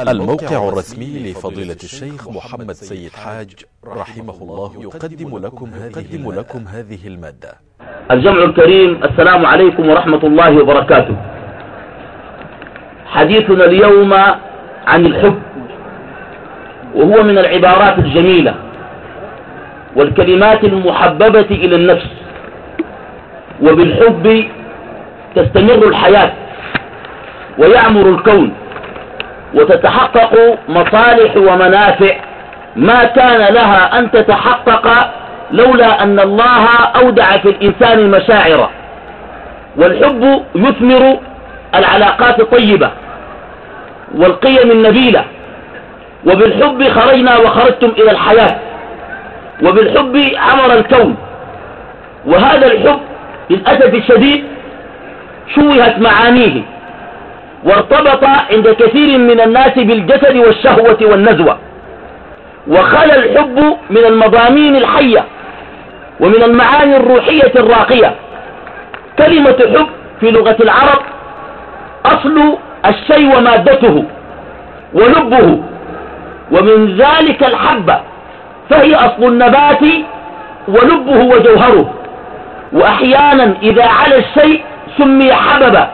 الموقع الرسمي لفضيلة الشيخ محمد سيد حاج رحمه الله يقدم لكم هذه, لكم هذه ا ل الجمع الكريم السلام عليكم ورحمة الله وبركاته. حديثنا اليوم عن الحب وهو من العبارات الجميلة والكلمات المحببة إلى النفس. وبالحب تستمر الحياة ويعمر الكون. وتتحقق مصالح ومنافع. ما كان لها أن تتحقق لولا أن الله أودع في الإنسان مشاعر والحب يثمر العلاقات الطيبة والقيم النبيلة. وبالحب خرجنا وخرجتم إلى الحياة. وبالحب عمر الكون. وهذا الحب للأسف الشديد شوهت معانيه. وارتبط عند كثير من الناس بالجسد والشهوة والنزوة. وخلى الحب من المضامين الحية ومن المعاني الروحية الراقية. كلمة حب في لغة العرب أصل الشيء ومادته ولبه. ومن ذلك الحبة فهي أصل النبات ولبه وجوهره. وأحيانا إذا على الشيء سمي حببا.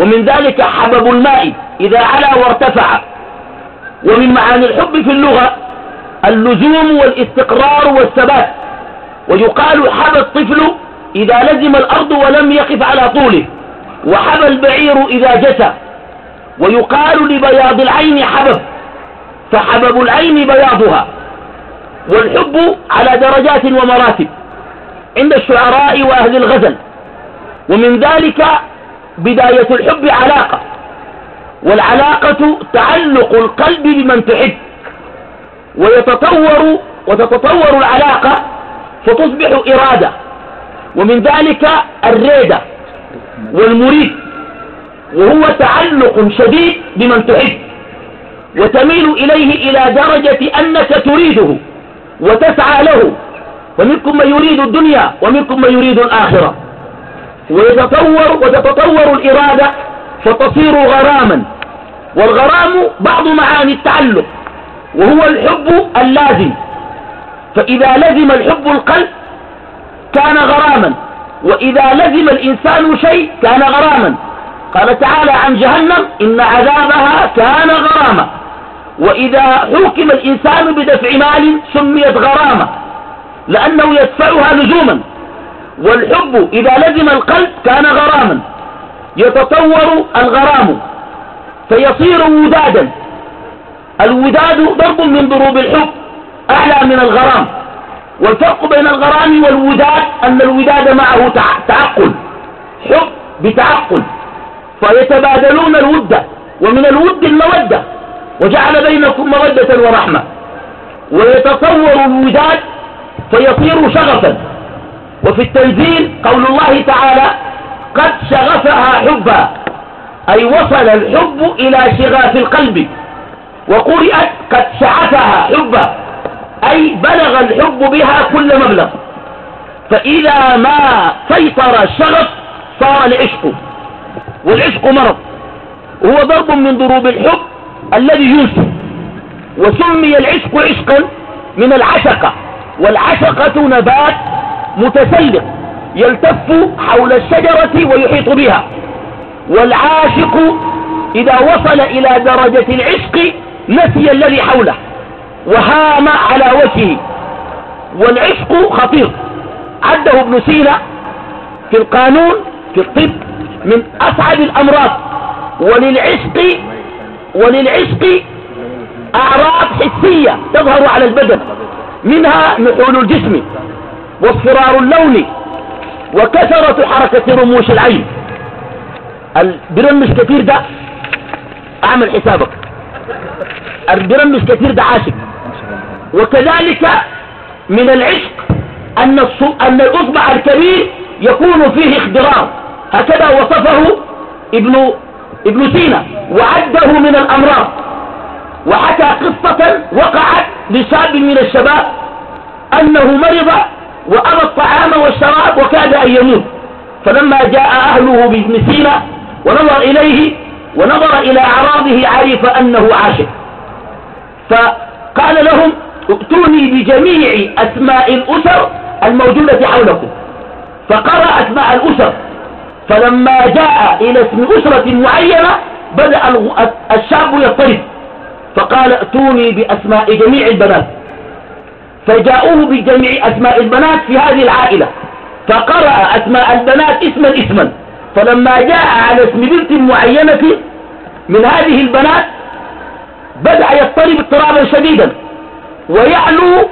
ومن ذلك حبب الماء إذا علا وارتفع. ومن معاني الحب في اللغة اللزوم والاستقرار والثبات. ويقال حبى الطفل إذا لزم الأرض ولم يقف على طوله. وحبى البعير إذا جسى. ويقال لبياض العين حبب. فحبب العين بياضها. والحب على درجات ومراتب. عند الشعراء وأهل الغزل. ومن ذلك بداية الحب علاقة. والعلاقة تعلق القلب بمن تحب. ويتطور وتتطور العلاقة فتصبح إرادة. ومن ذلك الريدة والمريد. وهو تعلق شديد بمن تحب. وتميل إليه إلى درجة أنك تريده وتسعى له. ومنكم من يريد الدنيا ومنكم من يريد الآخرة. ويتطور وتتطور الإرادة فتصير غراما. والغرام بعض معاني التعلق وهو الحب اللازم. فإذا لزم الحب القلب كان غراما. وإذا لزم الإنسان شيء كان غراما. قال تعالى عن جهنم إن عذابها كان غراما. وإذا حكم الإنسان بدفع مال سميت غرامة لأنه يدفعها لزوما. والحب إذا لزم القلب كان غراما. يتطور الغرام. فيصير ودادا الوداد ضرب من ضروب الحب أعلى من الغرام. والفرق بين الغرام والوداد أن الوداد معه تعقل. حب بتعقل. فيتبادلون الود ومن الود المودة. وجعل بينكم مودة ورحمة. ويتصور الوداد فيصير شغفا. وفي التنزيل قول الله تعالى قد شغفها حبا أي وصل الحب إلى شغاف القلب وقرئت قد شعفها حبا أي بلغ الحب بها كل مبلغ. فإذا ما سيطر الشغف صار العشق والعشق مرض هو ضرب من ضروب الحب الذي يوسف وسمي العشق عشقا من العشقة والعشقة نبات متسلق يلتف حول الشجرة ويحيط بها. والعاشق إذا وصل إلى درجة العشق نسي الذي حوله وهام على وجهه. والعشق خطير. عده ابن سينا في القانون في الطب من أصعب الأمراض. وللعشق وللعشق أعراض حسية تظهر على البدن منها نحول الجسم. واصفرار اللون وكثرة حركة رموش العين. البرمش كثير ده اعمل حسابك. البرمش كثير ده عاشق. وكذلك من العشق أن, أن الأصبع الكبير يكون فيه اخضرار هكذا وصفه ابن, ابن سينا. وعده من الأمراض. وحكى قصة وقعت لشاب من الشباب أنه مرض وأبى الطعام والشراب وكاد أن يموت. فلما جاء أهله بابن سينا ونظر إليه ونظر إلى أعراضه عرف أنه عاشق. فقال لهم ائتوني بجميع أسماء الأسر الموجودة حولكم. فقرأ أسماء الأسر. فلما جاء إلى اسم أسرة معينة بدأ الشاب يضطرب. فقال ائتوني بأسماء جميع البنات. فجاءوه بجميع أسماء البنات في هذه العائلة فقرأ أسماء البنات اسما اسما. فلما جاء على اسم بنت معينة من هذه البنات بدأ يضطرب اضطرابا شديدا ويعلو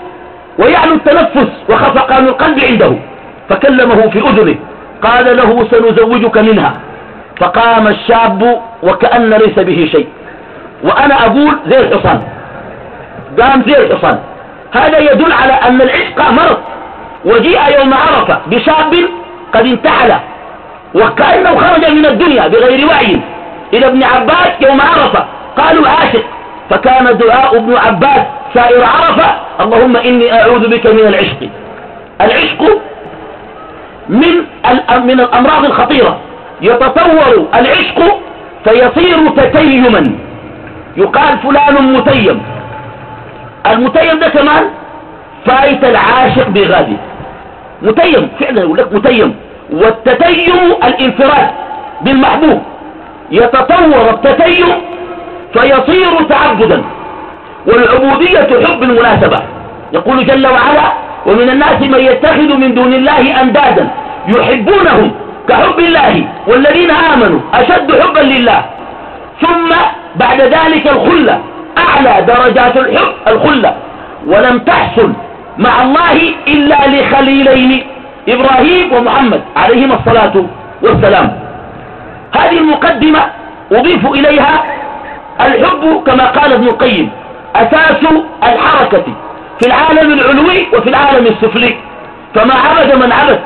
ويعلو التنفس وخفقان القلب عنده فكلمه في أذنه قال له سنزوجك منها. فقام الشاب وكأن ليس به شيء. وأنا أقول زي الحصان. قام زي الحصان. هذا يدل على أن العشق مرض وجيء يوم عرفة بشاب قد انتحل وكأنه خرج من الدنيا بغير وعي. إلى ابن عباس يوم عرفة قالوا عاشق فكان دعاء ابن عباس سائر عرفة اللهم إني أعوذ بك من العشق. العشق من من الأمراض الخطيرة. يتطور العشق فيصير تتيما. يقال فلان متيم. المتيم ده كمان فايت العاشق بغادي. متيم فعلا يقول لك متيم. والتتيم الانفراد بالمحبوب. يتطور التتيم فيصير تعبدا. والعبودية حب المناسبة. يقول جل وعلا ومن الناس من يتخذ من دون الله أندادا يحبونهم كحب الله والذين آمنوا أشد حبا لله. ثم بعد ذلك الخلة. أعلى درجات الحب الخلة. ولم تحصل مع الله إلا لخليلين إبراهيم ومحمد عليهما الصلاة والسلام. هذه المقدمة أضيف إليها الحب كما قال ابن القيم أساس الحركة في العالم العلوي وفي العالم السفلي. فما عبد من عبد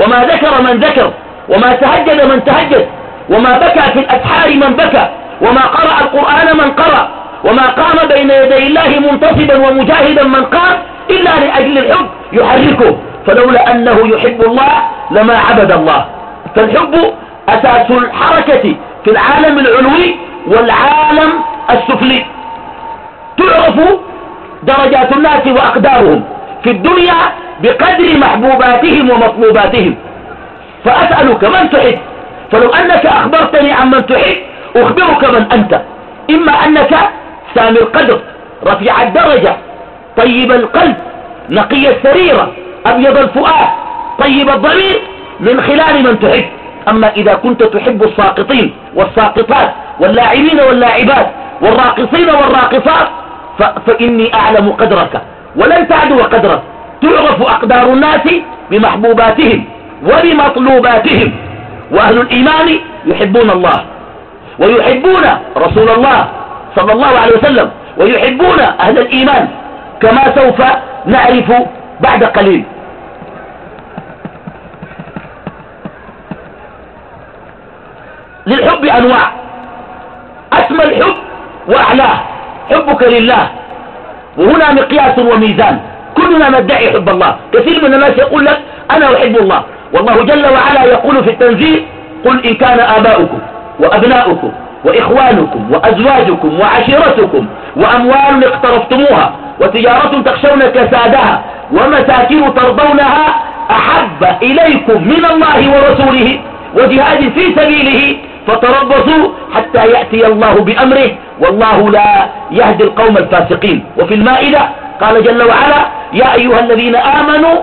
وما ذكر من ذكر وما تهجد من تهجد وما بكى في الأسحار من بكى وما قرأ القرآن من قرأ. وما قام بين يدي الله منتصبا ومجاهدا من قام إلا لأجل الحب يحركه. فلولا أنه يحب الله لما عبد الله. فالحب أساس الحركة في العالم العلوي والعالم السفلي. تعرف درجات الناس وأقدارهم في الدنيا بقدر محبوباتهم ومطلوباتهم. فأسألك من تحب. فلو أنك أخبرتني عن من تحب أخبرك من أنت. إما أنك سامي القدر رفيع الدرجة طيب القلب نقي السريرة أبيض الفؤاد طيب الضمير من خلال من تحب. أما إذا كنت تحب الساقطين والساقطات واللاعبين واللاعبات والراقصين والراقصات فإني أعلم قدرك ولن تعدو قدرك. تعرف أقدار الناس بمحبوباتهم وبمطلوباتهم وأهل الإيمان يحبون الله ويحبون رسول الله صلى الله عليه وسلم ويحبون أهل الإيمان كما سوف نعرف بعد قليل. للحب أنواع. أسمى الحب وأعلاه. حبك لله. وهنا مقياس وميزان. كلنا ندعي حب الله. كثير من الناس يقول لك أنا أحب الله. والله جل وعلا يقول في التنزيل قل إن كان آباؤكم وأبناؤكم وإخوانكم وأزواجكم وعشيرتكم وأموال اقترفتموها وتجارة تخشون كسادها ومساكن ترضونها أحب إليكم من الله ورسوله وجهاد في سبيله فتربصوا حتى يأتي الله بأمره والله لا يهدي القوم الفاسقين. وفي المائدة قال جل وعلا يا أيها الذين آمنوا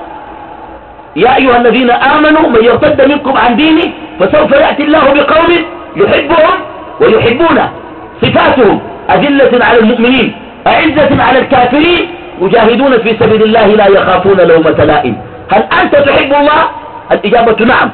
يا أيها الذين آمنوا من يرتد منكم عن دينه فسوف يأتي الله بقوم يحبهم ويحبونه صفاتهم أذلة على المؤمنين أعزة على الكافرين يجاهدون في سبيل الله لا يخافون لومة لائم. هل أنت تحب الله؟ الإجابة نعم.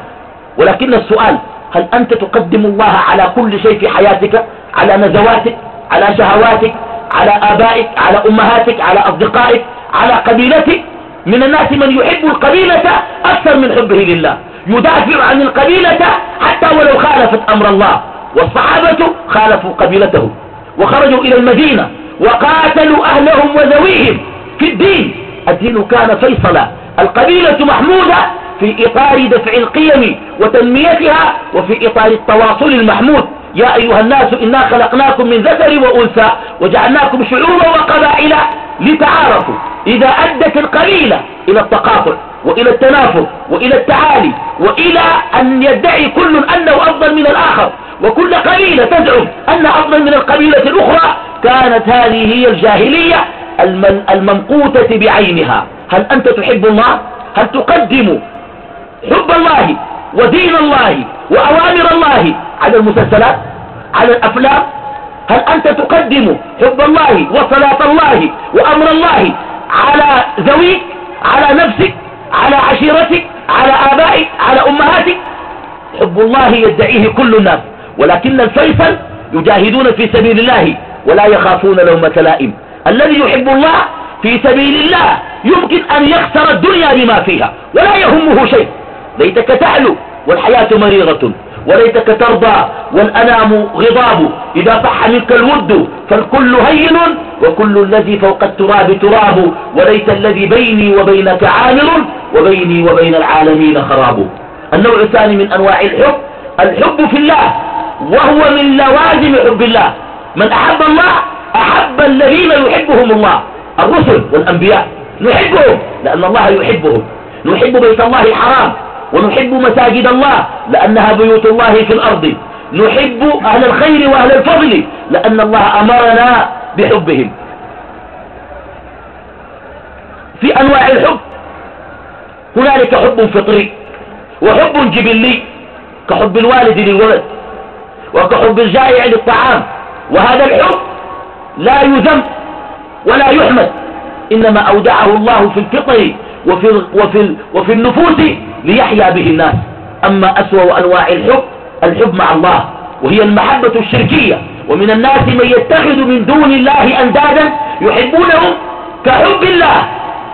ولكن السؤال هل أنت تقدم الله على كل شيء في حياتك؟ على نزواتك؟ على شهواتك؟ على آبائك؟ على أمهاتك؟ على أصدقائك؟ على قبيلتك؟ من الناس من يحب القبيلة أكثر من حبه لله. يدافع عن القبيلة حتى ولو خالفت أمر الله. والصحابة خالفوا قبيلته وخرجوا إلى المدينة وقاتلوا أهلهم وذويهم في الدين. الدين كان فيصلا. القبيلة محمودة في إطار دفع القيم وتنميتها وفي إطار التواصل المحمود. يا أيها الناس إنا خلقناكم من ذكر وأنثى وجعلناكم شعوبا وقبائل لتعارفوا. إذا أدت القليلة إلى التقاطع وإلى التنافر وإلى التعالي وإلى أن يدعي كل أنه أفضل من الآخر وكل قبيلة تزعم أن أفضل من القبيلة الأخرى كانت هذه هي الجاهلية الممقوتة بعينها. هل أنت تحب الله؟ هل تقدم حب الله ودين الله وأوامر الله على المسلسلات؟ على الأفلام؟ هل أنت تقدم حب الله وصلاة الله وأمر الله على ذويك على نفسك على عشيرتك على آبائك على أمهاتك؟ حب الله يدعيه كل الناس. ولكن الفيصل يجاهدون في سبيل الله ولا يخافون لومة لائم الذي يحب الله في سبيل الله يمكن أن يخسر الدنيا بما فيها ولا يهمه شيء. ليتك تعلو والحياة مريضة وليتك ترضى والأنام غضاب. إذا صح منك الود فالكل هين وكل الذي فوق التراب تراب. وليت الذي بيني وبينك عامر وبيني وبين العالمين خراب. النوع الثاني من أنواع الحب الحب في الله وهو من لوازم حب الله. من أحب الله أحب الذين يحبهم الله. الرسل والأنبياء. نحبهم لأن الله يحبهم. نحب بيت الله الحرام ونحب مساجد الله لأنها بيوت الله في الأرض. نحب أهل الخير وأهل الفضل لأن الله أمرنا بحبهم. في أنواع الحب هنالك حب فطري وحب جبلي كحب الوالد للولد. وكحب الجائع للطعام. وهذا الحب لا يذم ولا يحمد إنما أودعه الله في الفطر وفي, وفي, وفي النفوس ليحيا به الناس. أما أسوأ أنواع الحب الحب مع الله وهي المحبة الشركية. ومن الناس من يتخذ من دون الله أندادا يحبونهم كحب الله.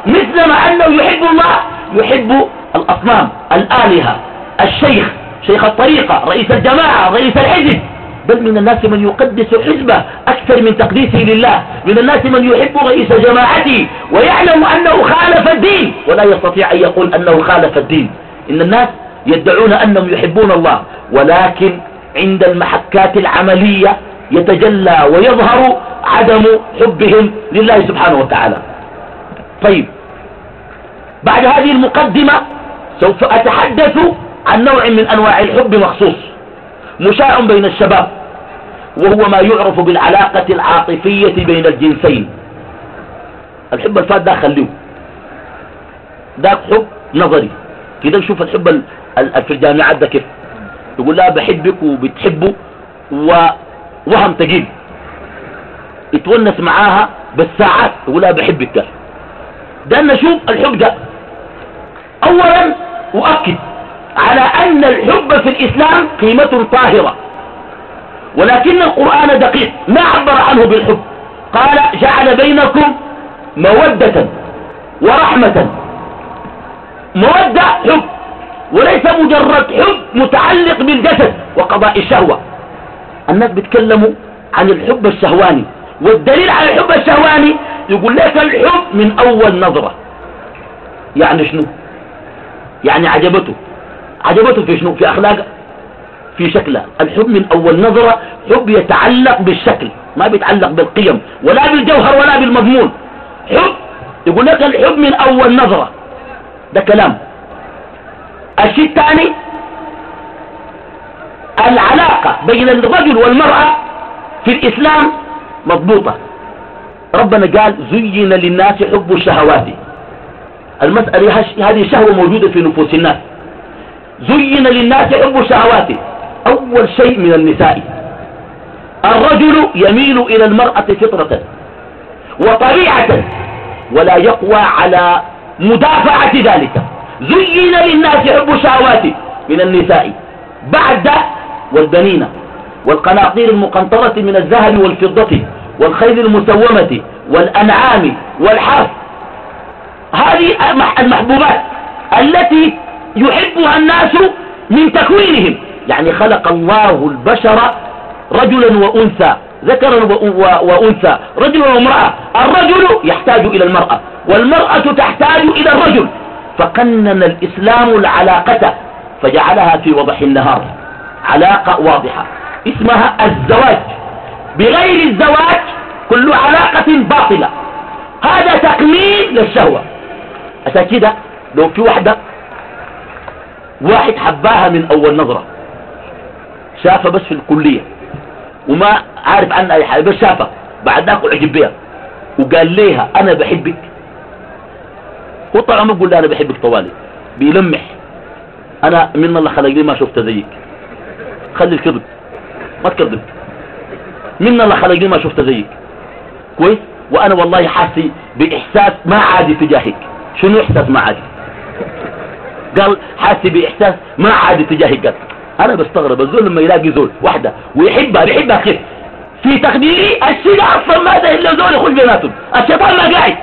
مثلما أنه يحب الله يحب الأصنام الآلهة الشيخ شيخ الطريقة رئيس الجماعة رئيس الحزب. بل من الناس من يقدس حزبه أكثر من تقديسه لله. من الناس من يحب رئيس جماعته ويعلم أنه خالف الدين. ولا يستطيع أن يقول أنه خالف الدين. إن الناس يدعون أنهم يحبون الله. ولكن عند المحكات العملية يتجلى ويظهر عدم حبهم لله سبحانه وتعالى. طيب. بعد هذه المقدمة سوف أتحدث عن نوع من أنواع الحب مخصوص مشاع بين الشباب وهو ما يعرف بالعلاقة العاطفية بين الجنسين. الحب الفات ده خليه. ده حب نظري. كده نشوف الحب في الجامعات ده كيف. يقول لها بحبك وبتحبه ووهم تجيب. يتونس معاها بالساعات. يقول لها بحبك. ده نشوف الحب ده. اولا اؤكد على أن الحب في الإسلام قيمة طاهرة. ولكن القرآن دقيق ما عبر عنه بالحب. قال جعل بينكم مودة ورحمة. مودة حب وليس مجرد حب متعلق بالجسد وقضاء الشهوة. الناس بيتكلموا عن الحب الشهواني والدليل على الحب الشهواني يقول لك الحب من أول نظرة. يعني شنو؟ يعني عجبته. عجبته في شنو؟ في أخلاقه في شكله. الحب من أول نظرة حب يتعلق بالشكل ما بيتعلق بالقيم ولا بالجوهر ولا بالمضمون. حب يقول لك الحب من أول نظرة. ده كلام. الشيء الثاني العلاقة بين الرجل والمرأة في الإسلام مضبوطة. ربنا قال زين للناس حب الشهوات. المسألة هذه شهوة موجودة في نفوس الناس. زين للناس حب الشهوات. أول شيء من النساء. الرجل يميل إلى المرأة فطرة وطبيعة ولا يقوى على مدافعة ذلك. زين للناس حب الشهوات من النساء. بعد والبنين والقناطير المقنطرة من الذهب والفضة والخيل المسومة والأنعام والحرث هذه المحبوبات التي يحبها الناس من تكوينهم. يعني خلق الله البشر رجلا وأنثى ذكرا وأنثى رجل وامرأة. الرجل يحتاج إلى المرأة والمرأة تحتاج إلى الرجل. فقنن الإسلام العلاقة فجعلها في وضح النهار. علاقة واضحة. اسمها الزواج. بغير الزواج كل علاقة باطلة. هذا تقليل للشهوة. عشان كده لو في واحدة واحد حباها من أول نظرة. شافها بس في الكلية. وما عارف عنها أي حاجة بس شافها. بعد ذاك اعجب بها وقال ليها أنا بحبك. هو طبعا ما بقول لها أنا بحبك طوالي. بيلمح. أنا من الله خلقني ما شفت زيك. خلي الكذب. ما تكذب. من الله خلقني ما شفت زيك. كويس؟ وأنا والله حاسي بإحساس ما عادي تجاهك. شنو إحساس ما عادي؟ قال حاسي باحساس ما عادي تجاهك قال أنا بستغرب الزول لما يلاقي زول واحدة ويحبها بيحبها كيف؟ في تقديري الشيء أصلا ما ده إلا زول يخش بيناتهم. الشيطان ما قاعد.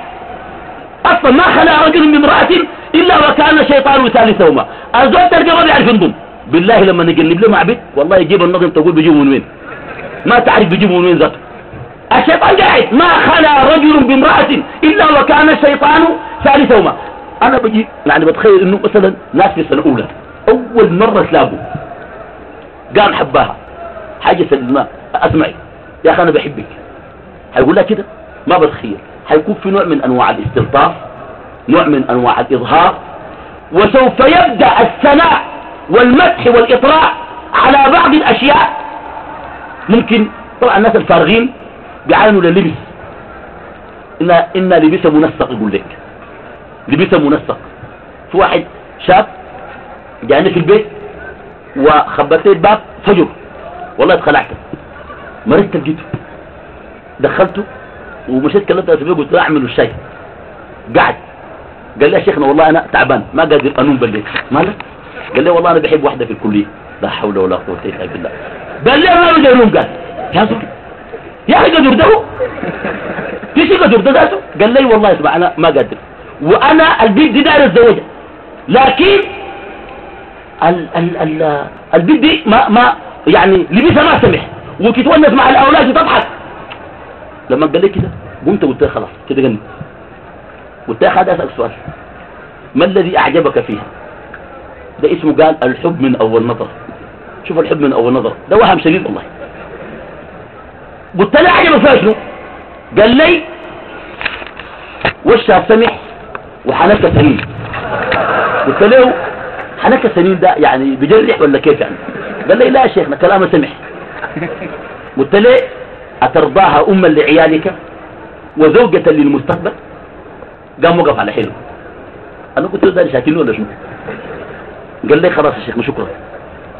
أصلا ما خلى رجل من امرأة إلا وكان الشيطان ثالثهما الزول تلقى ما بيعرف ينضم. بالله لما نقلب له مع بيت والله يجيب النظم تقول بيجيبه من وين؟ ما تعرف بيجيبه من وين ذاته. الشيطان قاعد. ما خلى رجل بامرأة إلا وكان الشيطان ثالثهما أنا بجي يعني بتخيل إنه مثلا ناس في السنة الأولى أول مرة تلاقوا قام حباها حاجة سلماء أسمعي يا أخي أنا بحبك. هيقول لها كده؟ ما بتخيل. هيكون في نوع من أنواع الاستلطاف نوع من أنواع الإظهار وسوف يبدأ الثناء والمدح والإطراء على بعض الأشياء. ممكن طبعا الناس الفارغين بيعانوا للبس. إن, إن لبسه منسق يقول لك. لبسه منسق. في واحد شاب جاني في البيت وخبرت الباب فجر. والله اتخلعت. مريت لقيته دخلته ومشيت كلمت أسبوع قلت له اعمل الشاي. قعد. قال لي يا شيخنا والله أنا تعبان ما قادر انوم بالليل. مالك؟ قال لي والله أنا بحب واحدة في الكلية. لا حول ولا قوة إلا بالله. قال لي ما بقدر انوم قال. يا زلمه يا أخي قدر ده في شيء قدر ده قال لي والله اسمع أنا ما قادر. وأنا البيت دي داير الزوجه لكن ال ال ال البيت دي ما ما يعني لبسها ما سمح وتتونس مع الأولاد وتضحك. لما قال لي كده قمت قلت له خلاص كده جنن. قلت له هذا أسألك سؤال. ما الذي أعجبك فيها؟ ده اسمه قال الحب من أول نظر. شوف الحب من أول نظر. ده وهم شديد والله. قلت له عجبك فيها شنو؟ قال لي وشها سمح. وحنكة سنين قلت له حنكة سنين ده يعني بجرح ولا كيف يعني؟ قال لي لا يا شيخنا كلامه سمح. قلت له أترضاها أما لعيالك وزوجة للمستقبل. قام وقف على حلو أنا قلت له ده شاكلني ولا شنو؟ قال لي خلاص يا شيخنا شكرا.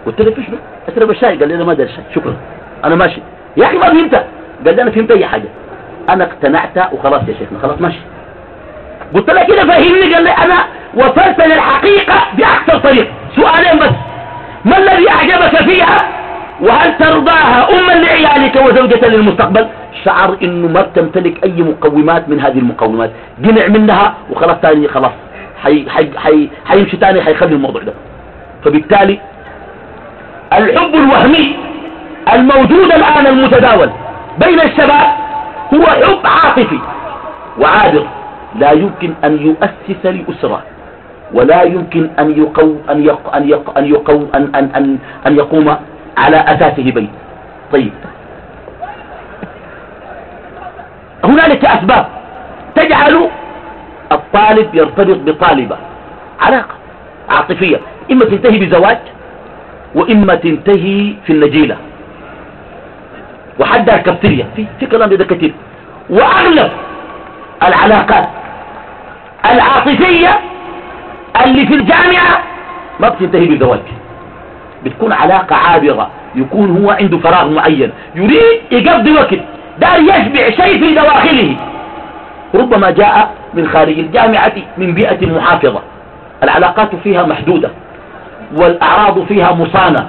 قلت له في شنو اشرب الشاي. قال لي أنا ما أدري الشاي. شكرا. أنا ماشي. يا أخي ما فهمت. قال لي أنا فهمت أي حاجة. أنا اقتنعت وخلاص يا شيخنا خلاص ماشي. قلت له كده فهمني قال لي أنا وصلت للحقيقة بأكثر طريق سؤالين بس. ما الذي أعجبك فيها؟ وهل ترضاها اما لعيالك وزوجة للمستقبل؟ شعر إنه ما تمتلك أي مقومات من هذه المقومات. قنع منها وخلاص تاني خلاص. حي حي حي حيمشي تاني حيخلي الموضوع ده. فبالتالي الحب الوهمي الموجود الآن المتداول بين الشباب هو حب عاطفي وعابر لا يمكن أن يؤسس لأسرة ولا يمكن أن يقو أن يق أن يق أن يقو أن أن أن, أن يقوم على أساسه بيت. طيب. هنالك أسباب تجعل الطالب يرتبط بطالبة. علاقة عاطفية. إما تنتهي بزواج وإما تنتهي في النجيلة. وحدها كبتريا في, كلام كثير. وأغلب العلاقات العاطفية اللي في الجامعة ما بتنتهي بزواج بتكون علاقة عابرة يكون هو عنده فراغ معين. يريد يقضي وقت دار يشبع شيء في دواخله. ربما جاء من خارج الجامعة من بيئة محافظة. العلاقات فيها محدودة والأعراض فيها مصانة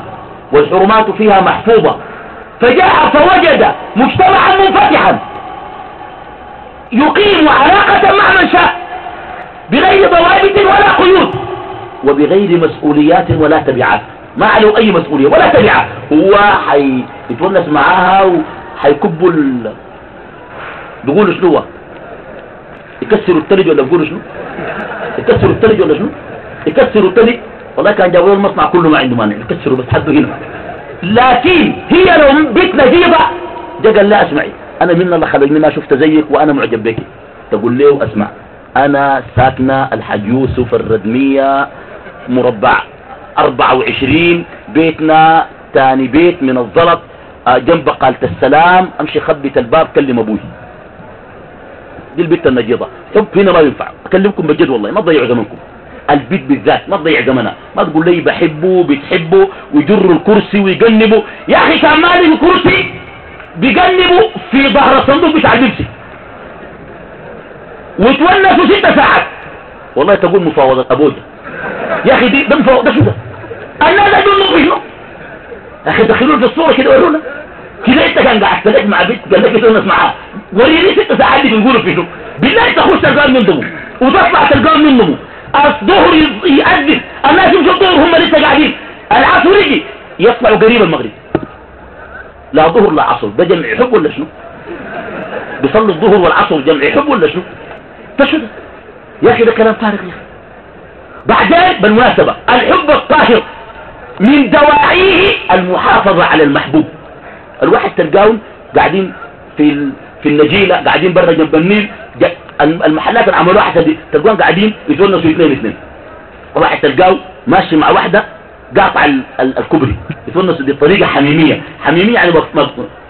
والحرمات فيها محفوظة. فجاء فوجد مجتمعا منفتحا. يقيم علاقة مع من شاء. بغير ضوابط ولا قيود وبغير مسؤوليات ولا تبعات. ما عليه أي مسؤولية ولا تبعات هو حيتونس معاها وحيكبوا ال... بيقولوا شنو يكسروا التلج ولا بيقولوا شنو؟ يكسروا التلج ولا شنو؟ يكسروا التلج. والله كان جابوا المصنع كله ما عنده مانع يكسروا بس حده هنا. لكن هي لو بيت نجيبة جا قال لا اسمعي أنا من الله خلقني ما شفت زيك وأنا معجب بك. تقول له اسمع أنا ساكنة الحاج يوسف الردمية مربع 24 بيتنا تاني بيت من الزلط آه، جنب قالة السلام. أمشي خبت الباب كلم أبوي. دي البيت النجيضة. حب هنا ما ينفع. أكلمكم بجد والله ما تضيعوا زمنكم. البيت بالذات ما تضيع زمنها ما تقول لي بحبه بتحبه ويجر الكرسي ويجنبه يا أخي كان مالي الكرسي؟ بيجنبه في ظهر الصندوق بتاع البيبسي. وتونسوا ست ساعات. والله تقول مفاوضة. ابوجا يا أخي دي ده مفاوضة. شو ده؟ الناس دول نقول شنو يا أخي دخلونا في الصورة كده ورونا كده أنت كان قاعد تلاقي مع بنت قال لك تونس معاه وريني ست ساعات اللي بيقولوا في شنو بالله تخش تلقاهم دمه. وتطلع تلقاهم دمه. الظهر يأذن. الناس يمشوا الظهر هم لسه قاعدين. العصر يجي. يطلعوا قريب المغرب. لا ظهر لا عصر. ده جمع حب ولا شنو؟ بيصلي الظهر والعصر جمع حب ولا شنو؟ ده يا أخي ده كلام فارغ يا أخي. بعدين بالمناسبة الحب الطاهر من دواعيه المحافظة على المحبوب. الواحد تلقاهم قاعدين في في النجيلة قاعدين برا جنب النيل المحلات اللي عملوها حسب تلقاهم قاعدين يتونسوا اثنين اثنين. واحد تلقاه ماشي مع واحدة قاطع الكبري يتونسوا بطريقة حميمية حميمية يعني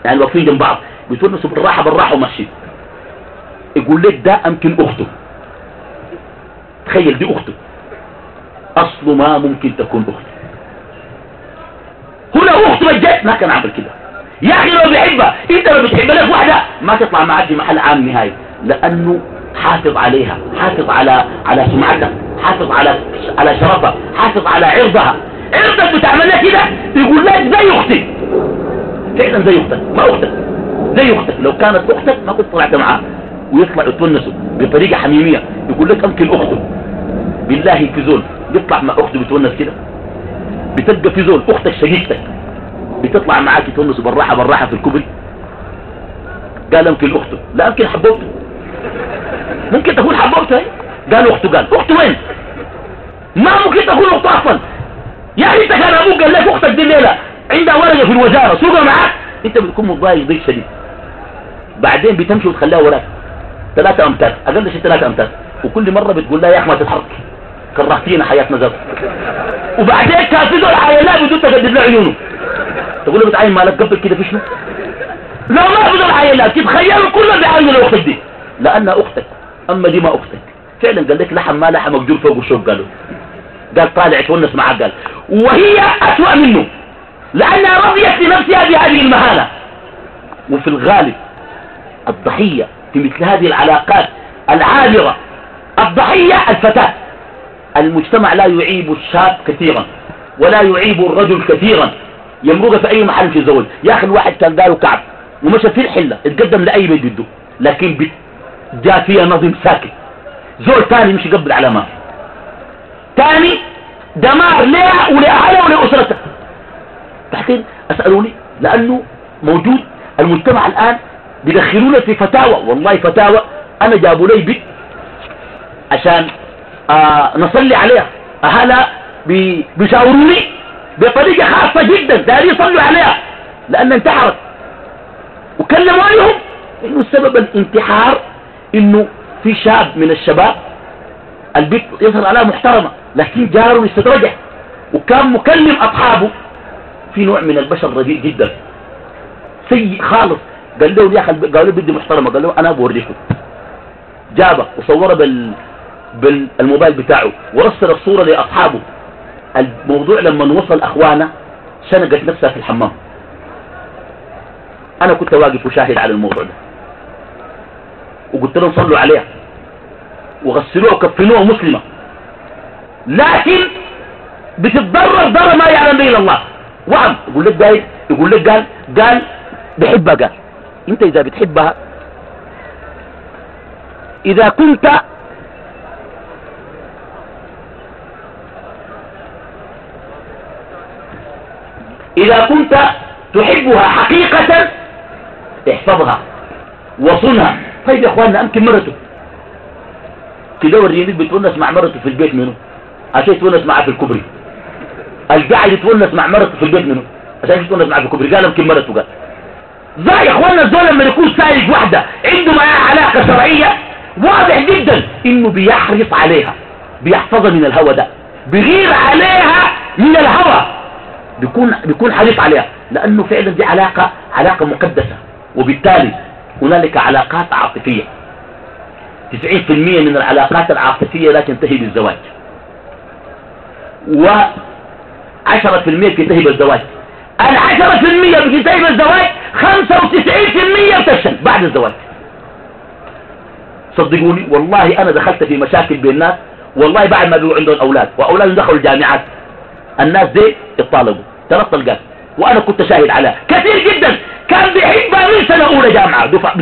يعني واقفين جنب بعض بيتونسوا بالراحة بالراحة وماشيين. يقول لك ده أمكن أخته. تخيل دي أخته. أصله ما ممكن تكون أخته. هنا أخته بجد ما كان عمل كده. يا أخي لو بيحبها أنت لو بتحب لك واحدة ما تطلع معك في محل عام نهائي. لأنه حافظ عليها حافظ على على سمعتها حافظ على على شرفها حافظ على عرضها. عرضك بتعمل لك كده يقول لك زي أختي. فعلا زي أختك ما أختك زي أختك. لو كانت أختك ما كنت طلعت معاها. ويطلع يتونسوا بطريقة حميمية يقول لك امكن أخته. بالله في زول يطلع مع أخته بتونس كده. بتلقى في زول أختك شقيقتك بتطلع معاك يتونسوا بالراحة بالراحة في الكبري قال يمكن أخته. لا يمكن حبوبته. ممكن تكون حبوبته قال أخته قال. أخته وين؟ ما ممكن تكون أخته أصلا. يا انت كان أبوك قال لك أختك دي الليلة عندها ورقة في الوزارة. سوقها معاك. أنت بتكون متضايق ضيق شديد. بعدين بتمشي وتخليها وراك. ثلاثة امتار أقل شيء ثلاثة امتار وكل مرة بتقول لها يا ما تتحرك. كرهتينا حياتنا زاد وبعدين كان في زول عيناه بدون تقدم له عيونه. تقول له بتعين مالك قبل كده في شنو؟ لا ما زول عيناه تتخيلوا كلهم بيعينوا لأختك دي. لانها أختك أما دي ما أختك. فعلا قال لك لحم ما لحم مقدور فوق الشوك قالوا. قال طالع تونس معاه قال. وهي أسوأ منه. لأنها رضيت لنفسها بهذه المهانة. وفي الغالب الضحية في مثل هذه العلاقات العابرة الضحية الفتاة. المجتمع لا يعيب الشاب كثيرا ولا يعيب الرجل كثيرا. يمرق في أي محل في الزوج يا أخي الواحد كان قاله كعب ومشى في الحلة اتقدم لأي بيت بده لكن جاء فيها نظم ساكت زول ثاني مش يقبل على ما ثاني دمار لها ولأهلها ولأسرتها بعدين أسألوني لأنه موجود. المجتمع الآن بيدخلونا في فتاوى. والله فتاوى. أنا جابوا لي بيت عشان آه نصلي عليها. أهلها بيشاوروني بطريقة خاصة جدا. داري يصلوا عليها. لأن انتحرت. وكلموا عليهم إنه سبب الانتحار إنه في شاب من الشباب البيت يظهر عليها محترمة لكن جاره يستدرجه. وكان مكلم أصحابه. في نوع من البشر رديء جدا. سيء خالص. قال له يا أخي قالوا بدي محترمة قال له أنا بوريكم. جابه وصوره بال بالموبايل بتاعه ورسل الصورة لأصحابه. الموضوع لما وصل أخوانه شنقت نفسها في الحمام. أنا كنت واقف وشاهد على الموضوع ده. وقلت لهم صلوا عليها وغسلوها وكفنوها مسلمة. لكن بتتضرر ضرر ما يعلم به الله. وعم. يقول لك قال يقول لك قال قال بحبها قال. انت إذا بتحبها؟ إذا كنت إذا كنت تحبها حقيقة احفظها وصنها طيب يا إخواننا أمكن مرته. كده وريني بتونس مع مرته في البيت منه. عشان يتونس معاه في الكبري القاعد يتونس مع مرته في البيت منه. عشان الناس معاه في كبري قال يمكن مرته قال. اخوانا الزول لما يكون سالك واحدة عنده معها علاقة شرعية واضح جدا إنه بيحرص عليها بيحفظها من الهوى ده بيغير عليها من الهوى بيكون بيكون حريص عليها لأنه فعلا دي علاقة علاقة مقدسة وبالتالي هنالك علاقات عاطفية. 90% من العلاقات العاطفية لا تنتهي بالزواج. و 10% بتنتهي بالزواج. العشرة في المية بتنتهي بالزواج خمسة وتسعين في المية بتفشل بعد الزواج. صدقوني والله أنا دخلت في مشاكل بين الناس والله بعد ما بيقوا عندهم أولاد واولادهم دخلوا الجامعات. الناس دي اتطالبوا ثلاث طلقات وأنا كنت شاهد عليها. كثير جدا كان بيحبها من سنة أولى جامعة الدفعه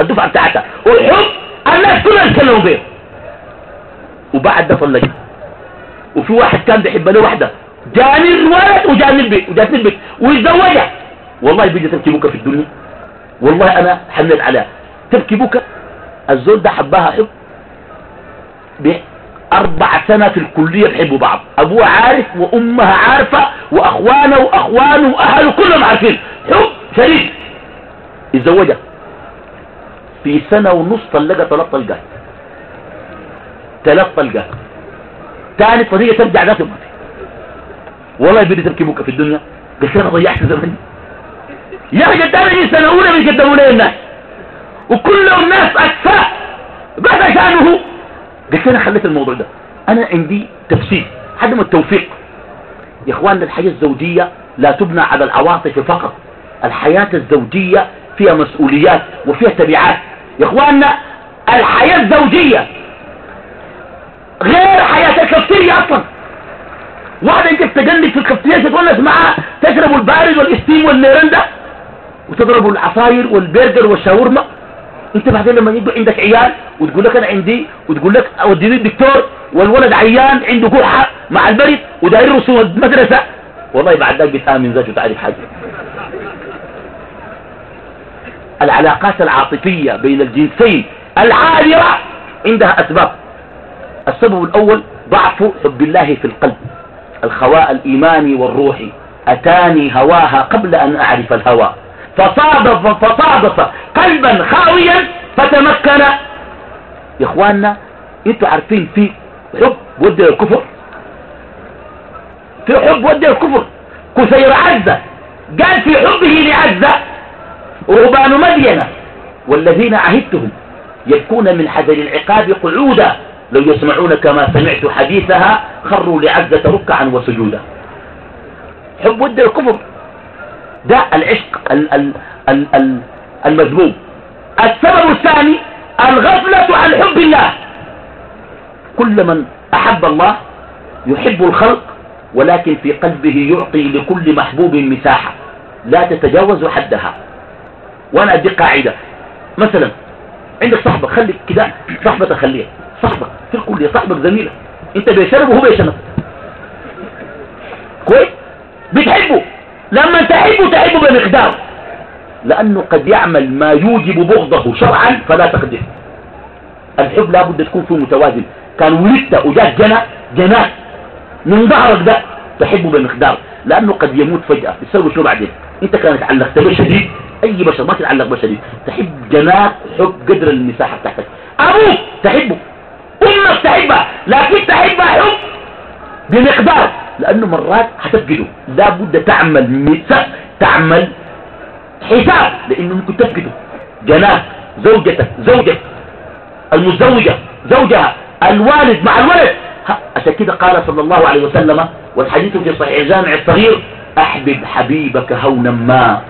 الدفعة بتاعتها. والحب الناس كلها يتكلموا بيه وبعد ده طلقها وفي واحد كان بيحب له واحدة. جاني الولد وجاني البيت وجاني البيت. ويتزوجها والله بيجي تبكي بكى في الدنيا. والله أنا حملت عليها. تبكي بكى الزول ده حبها حب. أربع سنة في الكلية بحبوا بعض. أبوها عارف وأمها عارفة وأخوانه وأخوانه وأهله كلهم عارفين. حب شريك يتزوجها في سنة ونص طلقها ثلاث طلقات. ثلاث طلقات. ثاني طريقة ترجع ذات تبكي والله بدي بكى في الدنيا. قلت أنا ضيعت زمني. يا أخي قد أنا سنة أولى بيقدموا لي الناس. وكل الناس أكفاء. بس عشانه قلت أنا خليت الموضوع ده. أنا عندي تفسير. عدم التوفيق. يا اخواننا الحياة الزوجية لا تبنى على العواطف فقط. الحياة الزوجية فيها مسؤوليات وفيها تبعات. يا اخواننا الحياة الزوجية غير حياة الكفتيريا أصلا. واحد انت تجنب في الكفتيريا تتونس معاه؟ تشربوا البارد وال Stim وال Mirinda وتضربوا العصاير والبرجر والشاورما. انت بعدين لما يبقى عندك عيال وتقول لك أنا عندي وتقول لك أوديني الدكتور والولد عيان عنده قرحه مع البرد وداير رسوم المدرسة. والله بعد ذلك بتامن ذاته تعرف حاجة. العلاقات العاطفية بين الجنسين العاليه عندها أسباب. السبب الأول ضعف حب الله في القلب. الخواء الإيماني والروحي. أتاني هواها قبل أن أعرف الهوى. فصادف فصادف قلبا خاويا فتمكن. يا إخواننا أنتوا عارفين في حب ودي الكفر. في حب ودي الكفر. كسير عزة. قال في حبه لعزة. رهبان مدينة. والذين عهدتهم يبكون من حذر العقاب قعودا. لو يسمعون كما سمعت حديثها خروا لعزة ركعا وسجودا. حب ودي الكفر. ده العشق المذموم. السبب الثاني الغفلة عن حب الله. كل من أحب الله يحب الخلق ولكن في قلبه يعطي لكل محبوب مساحة. لا تتجاوز حدها. وأنا ادي قاعدة. مثلا عندك صاحبك خليك كده صاحبة تخليها صاحبك في الكلية صاحبك زميلك. انت بيشرب وهو بيشرب. كويس؟ بتحبه. لما تحبه تحبه بمقدار. لأنه قد يعمل ما يوجب بغضه شرعا فلا تقدر. الحب لابد تكون فيه متوازن. كان ولدت وجاك جنى جناك من ظهرك ده تحبه بمقدار. لأنه قد يموت فجأة. بتسوي شو بعدين؟ انت كان تعلقت به شديد. أي بشر ما تتعلق به شديد. تحب جناك حب قدر المساحة بتاعتك. أبوك تحبه. أمك تحبها لكن تحبها حب بمقدار لأنه مرات حتفقده. لابد تعمل تعمل حساب لأنه ممكن تفقده. جناه زوجتك زوجك المزوجة زوجها الوالد مع الولد. عشان كده قال صلى الله عليه وسلم والحديث في صحيح الجامع الصغير أحبب حبيبك هونا ما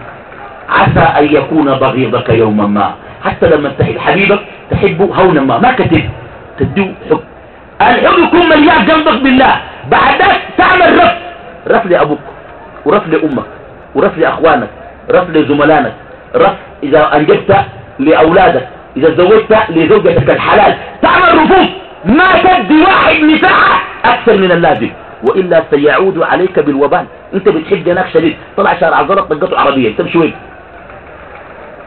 عسى أن يكون بغيضك يوما ما. حتى لما تحب حبيبك تحبه هونا ما. ما كتب. تديه حب الحب يكون مليان جنبك بالله. بعدك تعمل رف رف لأبوك ورف لأمك ورف لأخوانك رف لزملانك رف إذا أنجبت لأولادك إذا زوجت لزوجتك الحلال. تعمل رفوف ما تدي واحد مساحة أكثر من اللازم وإلا سيعود عليك بالوبال. أنت بتحب جناك شديد. طلع شارع الزرق طلقته عربية. تمشي وين؟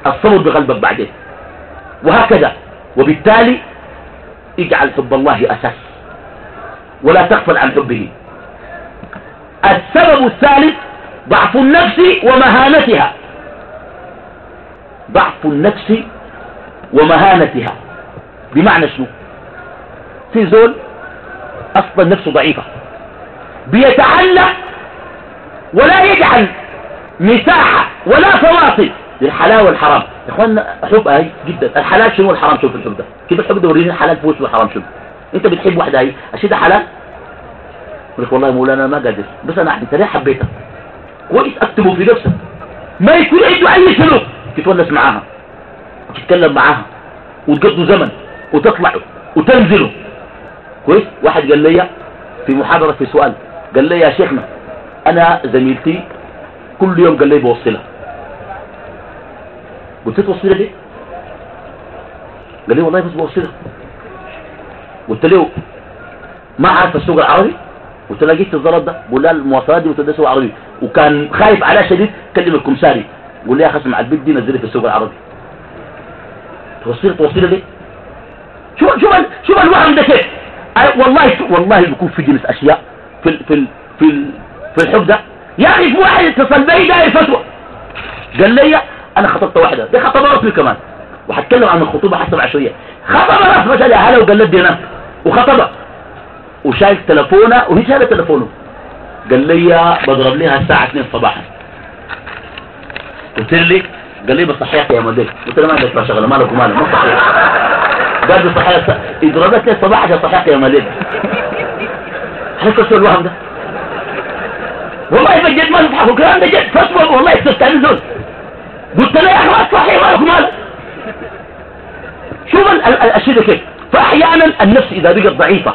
الصبر بقلبك بعدين. وهكذا. وبالتالي اجعل حب الله أساس. ولا تغفل عن حبه. السبب الثالث ضعف النفس ومهانتها. ضعف النفس ومهانتها. بمعنى شنو؟ في زول أصلا نفسه ضعيفة. بيتعلق ولا يجعل مساحة ولا فواصل للحلال والحرام. يا اخوانا حب اهي جدا. الحلال شنو والحرام شنو في الحب ده؟ كيف الحب ده وريني الحلال فوش والحرام شنو؟ أنت بتحب واحدة اهي الشيء ده حلال؟ يقول لك والله مولانا ما قادر. بس أنا أنت ليه حبيتها؟ كويس أكتبه في نفسك. ما يكون عنده أي سلوك تتونس معاها. وتتكلم معاها. وتقضوا زمن. وتطلع. وتنزلوا كويس؟ واحد قال لي في محاضرة في سؤال قال لي يا شيخنا أنا زميلتي كل يوم قال لي بوصلها. قلت له توصلها ليه قال لي والله بس بوصلها قلت له ما عارف السوق العربي؟ قلت له جيت الزلط ده. بقول لها المواصلات دي له سوق عربي. وكان خايف عليها شديد كلم الكمساري. قول لي يا خصم على البيت دي نزلي في السوق العربي. توصيل توصيل ليه شوف شوف شوف الوهم ده كيف؟ والله والله بيكون في جنس أشياء في ال في ال في في الحب ده. يا أخي في واحد اتصل بي داير فتوى قال لي أنا خطبت واحدة. دي خطبة رسمي كمان. وحتكلم عن الخطوبة حسب عشوائيه خطبة رسمي. قال هلا وقال لي أنا. وخطبة. وشايل تلفونه وهي شايله تلفونه قال لي بضرب لها الساعة 2 صباحا. قلت لي قال لي بصحيح يا مدير. قلت له ما عندك شغله مالك ومالك. ما صحيح. قال لي صحيح اضربت لي الصباح يا صحيح يا مدير. حركة شو الوهم ده؟ والله بجد ما نضحك الكلام ده جد فتوى والله تستعمل زول قلت له يا أخي ما صحيح مالك ومالك شوف الاشياء كيف. فأحيانا النفس إذا بقت ضعيفة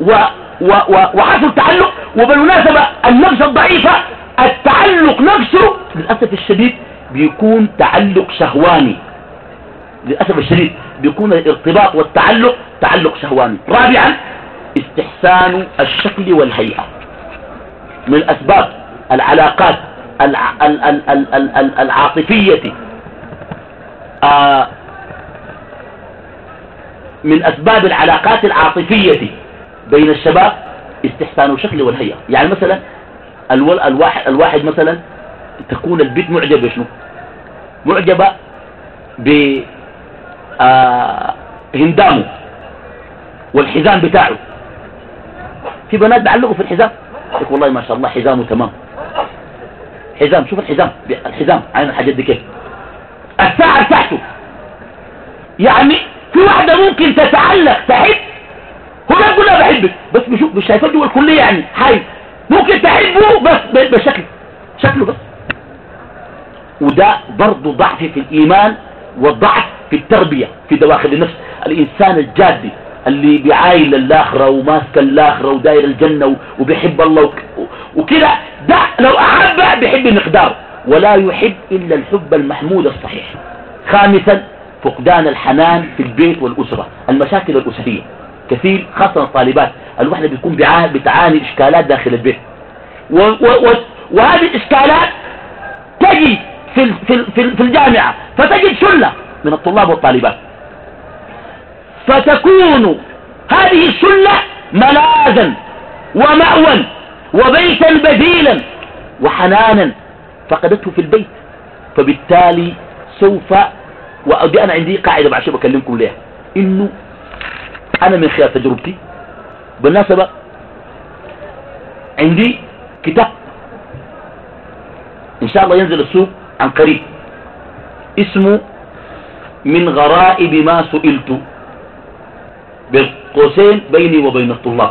و و و وحصل تعلق وبالمناسبة النفس الضعيفة التعلق نفسه للأسف الشديد بيكون تعلق شهواني. للأسف الشديد بيكون الارتباط والتعلق تعلق شهواني. رابعا استحسان الشكل والهيئة. من أسباب العلاقات العاطفية. آه، من أسباب العلاقات العاطفية بين الشباب استحسان الشكل والهيئة. يعني مثلا الواحد, الواحد مثلا تكون البيت معجبة شنو؟ معجبة ب آه، والحزام بتاعه. في بنات بيعلقوا في الحزام؟ يقول والله ما شاء الله حزامه تمام. حزام شوف الحزام الحزام عين الحاجات دي كيف الساعة بتاعته يعني في واحدة ممكن تتعلق تحب؟ هو ما يقول بحبك بس بشوف مش شايفاه جوه الكلية يعني حي. ممكن تحبه بس بشكل شكله بس. وده برضه ضعف في الإيمان والضعف في التربية في دواخل النفس. الإنسان الجادي اللي بيعايل الآخرة وماسك الآخرة وداير الجنة وبيحب الله وكده. ده لو أحب بيحب المقدار. ولا يحب إلا الحب المحمود الصحيح. خامسا فقدان الحنان في البيت والأسرة المشاكل الأسرية. كثير خاصة الطالبات. الوحدة بيكون بتعاني إشكالات داخل البيت. و و و وهذه الإشكالات تجي في, في, في, في الجامعة فتجد شلة من الطلاب والطالبات. فتكون هذه الشلة ملاذا ومأوى وبيتا بديلا وحنانا فقدته في البيت. فبالتالي سوف ودي أنا عندي قاعدة بعد شوي بكلمكم ليها إنه أنا من خلال تجربتي بالنسبة عندي كتاب إن شاء الله ينزل السوق عن قريب. اسمه من غرائب ما سئلت. بالقوسين بيني وبين الطلاب.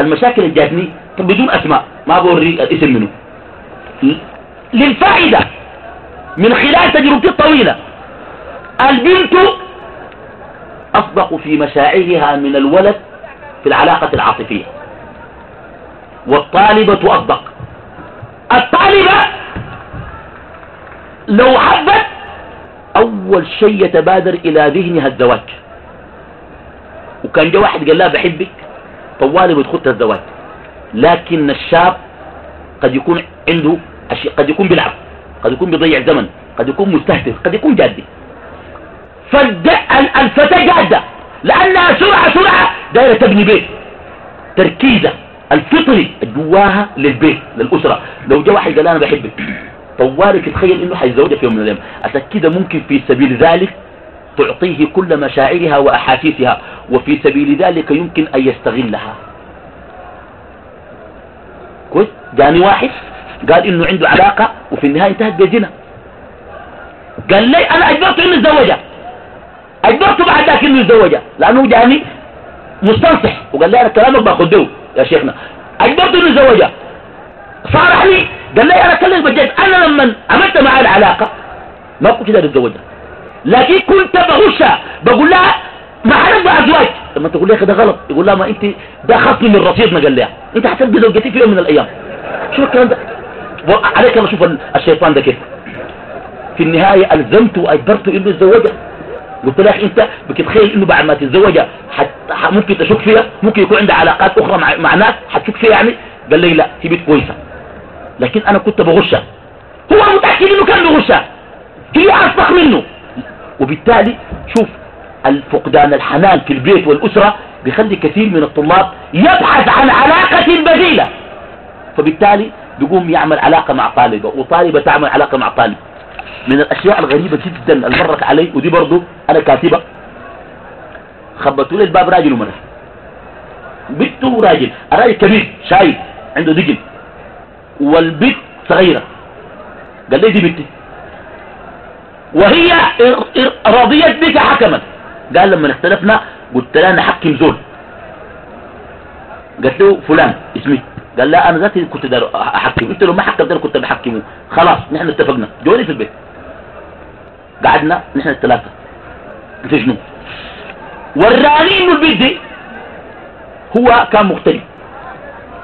المشاكل الجاتني بدون أسماء ما بوري الاسم منه. للفائدة من خلال تجربتي الطويلة البنت أصدق في مشاعرها من الولد في العلاقة العاطفية. والطالبة أصدق. الطالبة لو حبت أول شيء يتبادر إلى ذهنها الزواج. وكان جاء واحد قال لها بحبك. طوالي بتخط الزواج. لكن الشاب قد يكون عنده قد يكون بيلعب قد يكون بيضيع زمن قد يكون مستهتر قد يكون جادي. فالفتاة جادة. لأنها سرعة سرعة. دايرة تبني بيت. تركيزة الفطري جواها للبيت للأسرة. لو جاء واحد قال أنا بحبك. طوالك تخيل إنه حيتزوجها في يوم من الأيام. عشان كده ممكن في سبيل ذلك تعطيه كل مشاعرها وأحاسيسها وفي سبيل ذلك يمكن أن يستغلها. كويس؟ جاني واحد قال إنه عنده علاقة وفي النهاية انتهت بزنا قال لي أنا أجبرته إنه يتزوجها أجبرته بعد ذاك إنه يتزوجها لأنه جاني مستنصح. وقال لي أنا كلامك باخذه يا شيخنا. أجبرته إنه يتزوجها صارح لي. قال لي أنا كلمك بجد. أنا لما عملت معاه العلاقة ما كنت قادر أتزوجها. لكن كنت بغشها بقول لها ما حنبقى أزواج. لما تقول لي ده غلط. يقول لها ما أنت ده خصم من رصيدنا قال لها. أنت حتلقى زوجتي في يوم من الأيام. شو الكلام ده؟ عليك الله شوف الشيطان ده كيف. في النهاية ألزمته وأجبرته إنه يتزوجها. قلت لك أنت بتتخيل إنه بعد ما تتزوجها. ممكن تشك فيها؟ ممكن يكون عندها علاقات أخرى مع, مع ناس حتشك فيها يعني؟ قال لي لا هي بنت كويسة. لكن أنا كنت بغشها هو متأكد إنه كان بغشها هي أصدق منه. وبالتالي شوف الفقدان الحنان في البيت والأسرة بيخلي كثير من الطلاب يبحث عن علاقة بديلة. فبالتالي بيقوم يعمل علاقة مع طالبة وطالبة تعمل علاقة مع طالب. من الأشياء الغريبة جدا اللي مرت علي ودي برضو أنا كاتبة. خبطوا لي الباب راجل ومرأة. بنته راجل الراجل كبير شايب عنده دقن والبنت صغيرة. قال لي دي بنتي. وهي رضيت بك حكما. قال لما اختلفنا قلت لها نحكم زول. قلت له فلان اسمي. قال لا أنا ذاتي كنت دار احكم قلت له ما حكمت أنا كنت بحكمه. خلاص نحن اتفقنا. جوني في البيت. قعدنا نحن الثلاثة. في شنو؟ وراني إنه البيت دي هو كان مغترب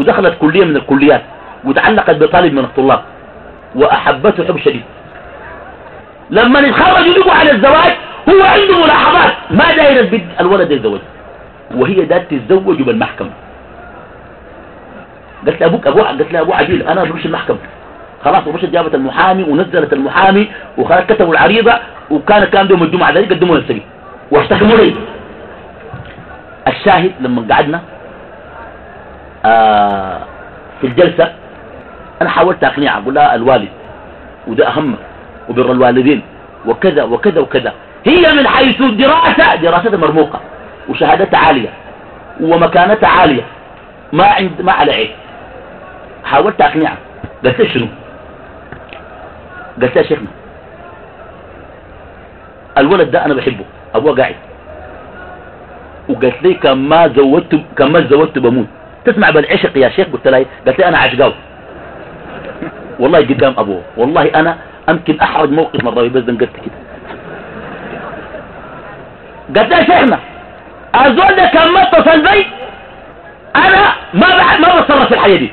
ودخلت كلية من الكليات وتعلقت بطالب من الطلاب وأحبته حب شديد. لما يتخرجوا يجوا على الزواج هو عنده ملاحظات. ما داير الولد يتزوج وهي دار تتزوج بالمحكمة. قالت لي أبوك أبوك قالت لي ابو عديل أنا بمشي المحكمة. خلاص ومشت جابت المحامي ونزلت المحامي وخلاص كتبوا العريضة وكان كان يوم الجمعة ذلك قدموا للسجن. واحتكموا لي. الشاهد لما قعدنا آه في الجلسة أنا حاولت أقنعها أقول لها الوالد وده أهم. وبر الوالدين وكذا وكذا وكذا. هي من حيث الدراسة دراستها مرموقة وشهادتها عالية ومكانتها عالية. ما عند ما على عين حاولت أقنعها. قلت شنو؟ قلت لها شيخنا الولد ده أنا بحبه أبوه قاعد. وقالت لي كان ما زودت كان ما زودت بموت. تسمع بالعشق يا شيخ؟ قلت لها قالت لي أنا عشقاوي. والله قدام أبوه. والله أنا أمكن أحرج موقف مرة بس قلت كده. قلت لها شيخنا الزول ده كان ما اتصل بي أنا ما بعد ما بتصرف في الحياة دي.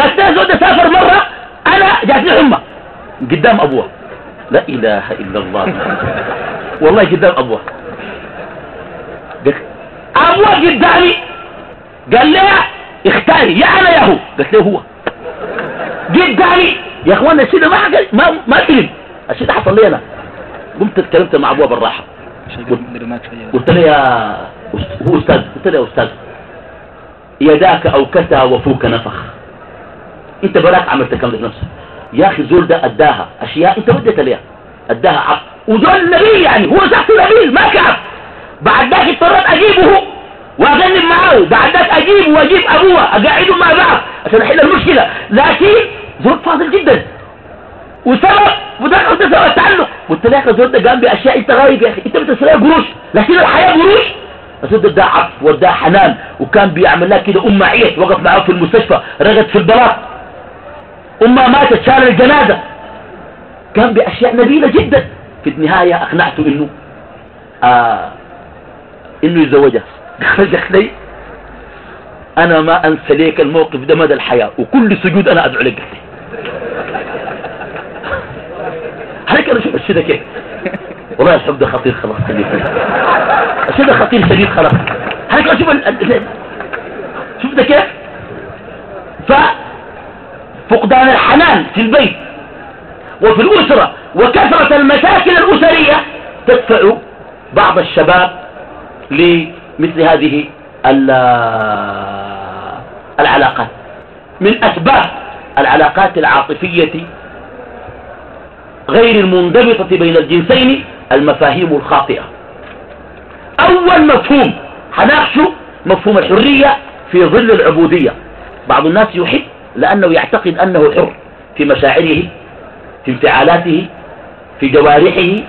قالت لها الزول ده سافر مرة أنا جاتني حمى. قدام ابوه لا إله إلا الله. والله قدام ابوه ابوه قدامي. قال لي اختاري يا أنا يا هو. قلت له هو. قدامي. يا اخوانا الشيء ده ما ما ما فيلم الشيء ده حصل لي أنا قمت اتكلمت مع ابوها بالراحة. قلت له يا هو أستاذ قلت له يا أستاذ يداك اوكتها وفوك نفخ. أنت براك عملت كم نفسك. يا أخي زول ده أداها أشياء أنت وديت ليها أداها عقل وزول النبي يعني هو تحت نبي ما كعب بعد ذاك اضطريت أجيبه. واغنم معاه بعد ذاك اجيبه وأجيب أبوه. أقعده مع بعض. عشان أحل المشكلة. لكن زول فاضل جدا. وسبب وده قلت سبب التعلق. قلت يا زول ده قام باشياء أنت غايب يا أخي. أنت بتسرق قروش. لكن الحياة قروش. الزول ده ده عطف وده حنان. وكان بيعمل لها كده أمة عيت. وقف معاه في المستشفى. رغت في البلاط. أمة ماتت. شال الجنازة. كان بأشياء نبيلة جدا. في النهاية أقنعته إنه آه إنه يتزوجها. قال لي أنا ما أنسى ليك الموقف ده مدى الحياة. وكل سجود أنا أدعو لك. عليك أنا شوف الشيء كيف؟ والله الحب ده خطير خلاص الشيء ده خطير شديد خلاص. عليك أنا شوف شوف ده كيف؟ ففقدان الحنان في البيت وفي الأسرة وكثرة المشاكل الأسرية تدفع بعض الشباب لمثل هذه العلاقات. من أسباب العلاقات العاطفية غير المنضبطة بين الجنسين المفاهيم الخاطئة. أول مفهوم حناقشه مفهوم الحرية في ظل العبودية. بعض الناس يحب لأنه يعتقد أنه حر في مشاعره في انفعالاته في جوارحه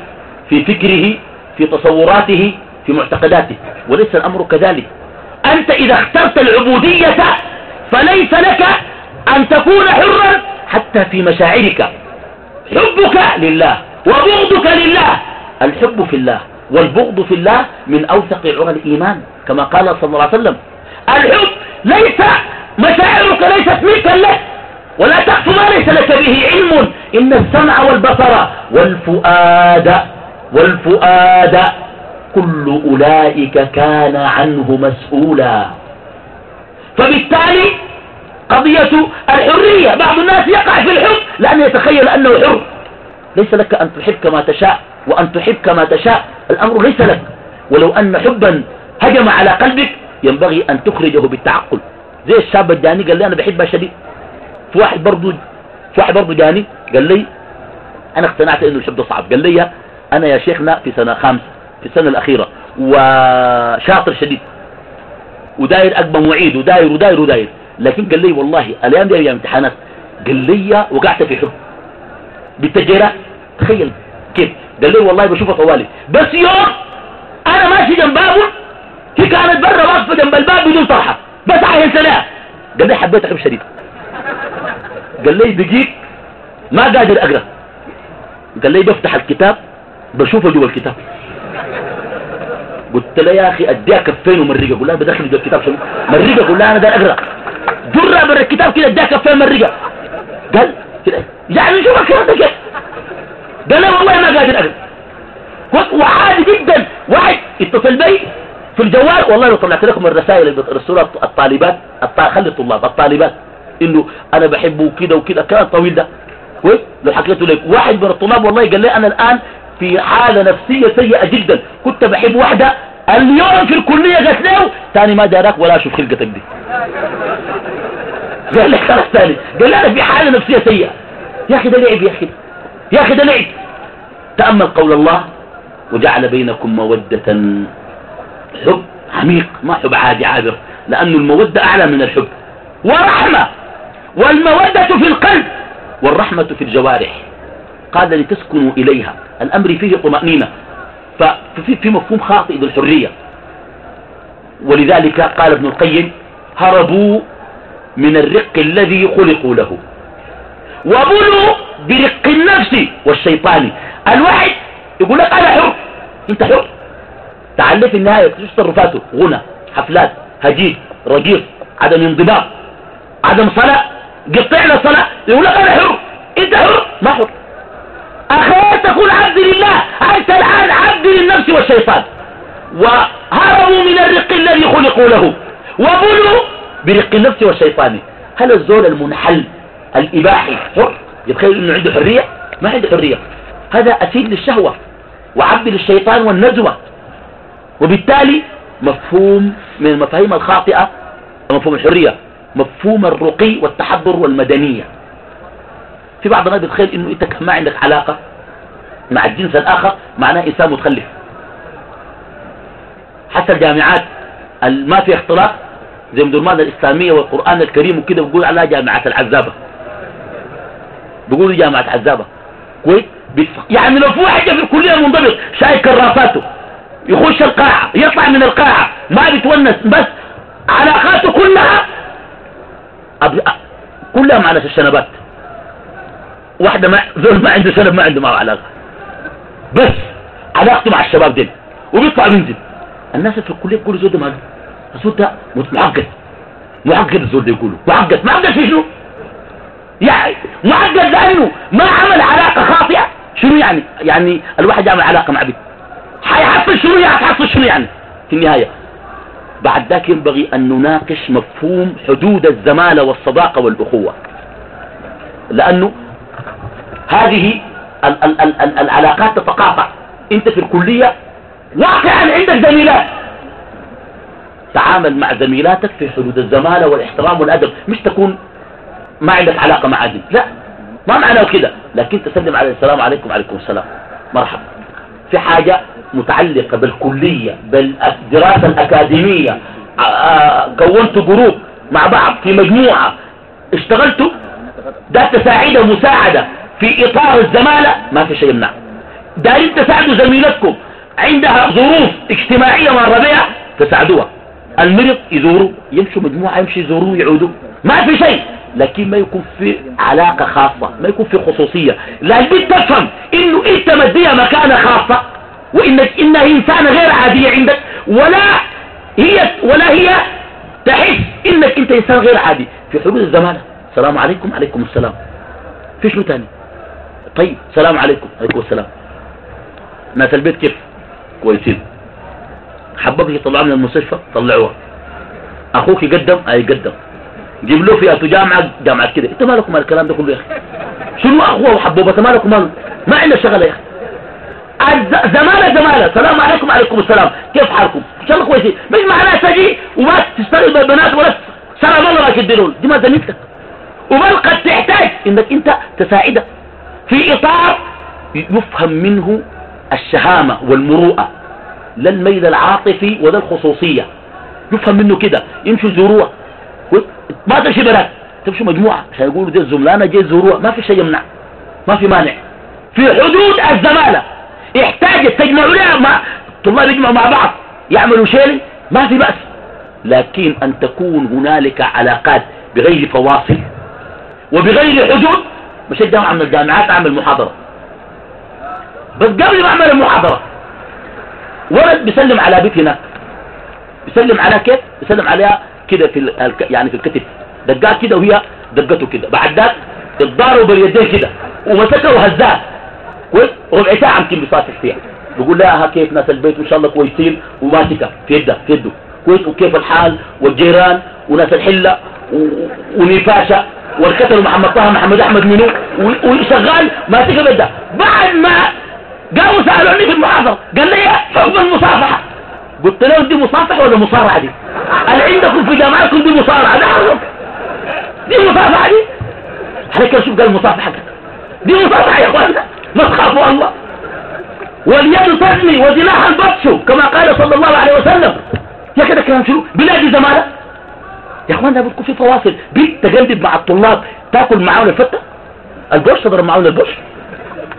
في فكره في تصوراته في معتقداته. وليس الأمر كذلك. أنت إذا اخترت العبودية فليس لك أن تكون حرا حتى في مشاعرك. حبك لله وبغضك لله. الحب في الله والبغض في الله من أوثق عرى الإيمان كما قال صلى الله عليه وسلم. الحب ليس مشاعرك ليست ملكا لك ولا تقف ما ليس لك به علم. إن السمع والبصر والفؤاد والفؤاد كل أولئك كان عنه مسؤولا. فبالتالي قضية الحرية. بعض الناس يقع في الحب لأنه يتخيل أنه حر. ليس لك أن تحب كما تشاء وأن تحب كما تشاء. الأمر ليس لك. ولو أن حبا هجم على قلبك ينبغي أن تخرجه بالتعقل. زي الشاب الجاني قال لي أنا بحبها شديد في واحد برضو في واحد برضو جاني قال لي أنا اقتنعت إنه الحب صعب. قال لي أنا يا شيخنا في سنة خامسة في السنة الأخيرة وشاطر شديد. وداير أقبى معيد وداير وداير وداير. لكن قال لي والله الأيام دي أيام امتحانات. قال لي وقعت في حب. بالتجيرات تخيل كيف؟ قال لي والله بشوفها طوالي. بس يوم أنا ماشي جنب بابه هي كانت برا واقفة جنب الباب بدون طرحة بس عايز سلام قال لي حبيت حب شديد قال لي بقيت ما قادر أقرأ. قال لي بفتح الكتاب بشوفه جوا الكتاب. قلت له يا أخي أديها كفين ومرقة. قول لها بدخل جوا الكتاب شنو؟ مرقة. قول لها أنا داير أقرأ. جرة برا الكتاب كده أديها كفين مرقة. قال كده. يعني ده كيف قال لا والله ما قادر أقرأ. وعادي جدا. واحد اتصل بي في الجوال. والله لو طلعت لكم الرسائل اللي بترسلوها الطالبات خلي الطلاب الطالبات. إنه أنا بحبه وكده وكده. كلام طويل ده. كويس لو حكيته لك. واحد من الطلاب والله قال لي أنا الآن في حالة نفسية سيئة جدا. كنت بحب واحدة اليوم في الكلية قالت له تاني ما داراك ولا أشوف خلقتك دي قال لك خلاص تاني. قال لي أنا في حالة نفسية سيئة. يا أخي ده لعب يا أخي. يا أخي ده لعب. تأمل قول الله وجعل بينكم مودة. حب عميق ما حب عادي عابر. لأن المودة أعلى من الحب. ورحمة. والمودة في القلب والرحمة في الجوارح. قال لتسكنوا إليها. الأمر فيه طمأنينة. ففي في مفهوم خاطئ للحرية ولذلك قال ابن القيم هربوا من الرق الذي خلقوا له. وبلوا برق النفس والشيطان. الواحد يقول لك أنا حر. أنت حر. تعال في النهاية. تصرفاته؟ غنى حفلات هجيج رجيق عدم انضباط عدم صلاة. قطعنا صلاة. يقول لك أنا حر. أنت حر؟ ما حر. أخير تكون عبد لله أنت الآن عبد للنفس والشيطان. وهربوا من الرق الذي خلقوا له وبلوا برق النفس والشيطان. هل الزول المنحل الإباحي حر يتخيل أنه عنده حرية؟ ما عنده حرية. هذا أسيد للشهوة وعبد للشيطان والنزوة وبالتالي مفهوم من المفاهيم الخاطئة مفهوم الحرية مفهوم الرقي والتحضر والمدنية. في بعض الناس بيتخيل إنه أنت ما عندك علاقة مع الجنس الآخر معناه إنسان متخلف. حتى الجامعات ما في اختلاط زي مدرمان الإسلامية والقرآن الكريم وكده بيقول عليها جامعة العزابة بيقولوا جامعة عزابة كويس؟ يعني لو في واحد في الكلية منضبط شايف كراساته يخش القاعة يطلع من القاعة ما بيتونس بس علاقاته كلها كلها مع ناس الشنبات واحدة ما زول ما عنده سنب ما عنده معه علاقة. بس علاقته مع الشباب دين وبيطلع ينزل الناس في الكلية يقولوا زول ده ماله الزول ده معقد. معقد الزول ده يقولوا. معقد. معقد في شنو؟ يعني معقد لأنه ما عمل علاقة خاطئة. شنو يعني؟ يعني الواحد يعمل علاقة مع بنت. حيحصل شنو يعني؟ حيحصل شنو يعني؟ في النهاية. بعد ذاك ينبغي أن نناقش مفهوم حدود الزمالة والصداقة والأخوة. لأنه هذه ال ال ال ال العلاقات تتقاطع. انت في الكلية واقعا عندك زميلات. تعامل مع زميلاتك في حدود الزمالة والإحترام والأدب مش تكون ما عندك علاقة مع عدل لا ما معناه كده. لكن تسلم عليه. السلام عليكم. وعليكم السلام. مرحبا. في حاجة متعلقة بالكلية بالدراسة الأكاديمية. آه، آه، كونت group مع بعض في مجموعة. اشتغلتوا؟ ده تساعد مساعدة في إطار الزمالة ما في شيء يمنع. دارين تساعدوا زميلتكم عندها ظروف اجتماعية مرة بها تساعدوها. المرض يزوروا يمشوا مجموعة يمشي يزوروا يعودوا. ما في شيء. لكن ما يكون في علاقة خاصة ما يكون في خصوصية. لا البنت تفهم إنه إنت مديها مكانة خاصة وإنك إنها إنسانة غير عادية عندك ولا هي ولا هي تحس إنك إنت إنسان غير عادي. في حدود الزمانة السلام عليكم عليكم السلام. في شو تاني؟ طيب السلام عليكم. عليكم السلام. ناس البيت كيف؟ كويسين. حبك يطلعوا من المستشفى؟ طلعوها. أخوك يقدم؟ أي يقدم. جيب له فئته جامعة جامعة كده. إنت مالكم مال الكلام ده كله يا أخي؟ شنو أخوة وحبوبة؟ مالكم مال ما عندنا شغله يا أخي. زمالة زمالة. السلام عليكم وعليكم السلام. كيف حالكم؟ إن شاء الله كويسين. مش معناها تجي وما تشتغل بالبنات ولا سلام الله تديرون دي ما زميلتك وبل قد تحتاج؟ إنك أنت تساعدها. في إطار يفهم منه الشهامة والمروءة لا الميل العاطفي ولا الخصوصية. يفهم منه كده يمشوا يزوروها ما تمشي بنات تمشوا مجموعة. عشان يقولوا دي الزملانة جاي يزوروها ما في شيء يمنع ما في مانع. في حدود الزمالة. احتاجت تجمعوا لها مع طلاب يجمعوا مع بعض يعملوا شيء ما في بأس. لكن أن تكون هنالك علاقات بغير فواصل وبغير حدود مش الجامعة من الجامعات أعمل محاضرة. بس قبل ما أعمل المحاضرة ولد بيسلم على بيت هناك. بيسلم عليها كيف؟ بيسلم عليها كده في يعني في الكتف. دقات كده وهي دقته كده. بعد ذاك اتضاروا باليدين كده. ومسكه وهزاه. كويس؟ ربع ساعة يمكن بيصافح فيها. بيقول لها كيف؟ ناس البيت إن شاء الله كويسين. وماسكه في يده في يده. كويس؟ وكيف الحال؟ والجيران؟ وناس الحلة؟ ونيفاشه والكتل محمد طه محمد أحمد منو؟ وشغال ماسكه بده بعد ما قاموا سألوني في المحاضره قال لي حكم المصافحة. قلت لهم دي مصافحة ولا مصارعة دي؟ هل عندكم في جامعتكم دي مصارعة. ده حرب دي مصافحة دي؟ عليك شوف قال مصافحة دي مصافحة يا اخوانا ما تخافوا الله واليد تزني وجناح البطش كما قال صلى الله عليه وسلم. يا كده كلام شنو؟ بلادي زمالة. يا اخوانا بتكون في فواصل. بنت تجلد مع الطلاب تاكل معاهم الفتة؟ البرش تضرب معاهم البرش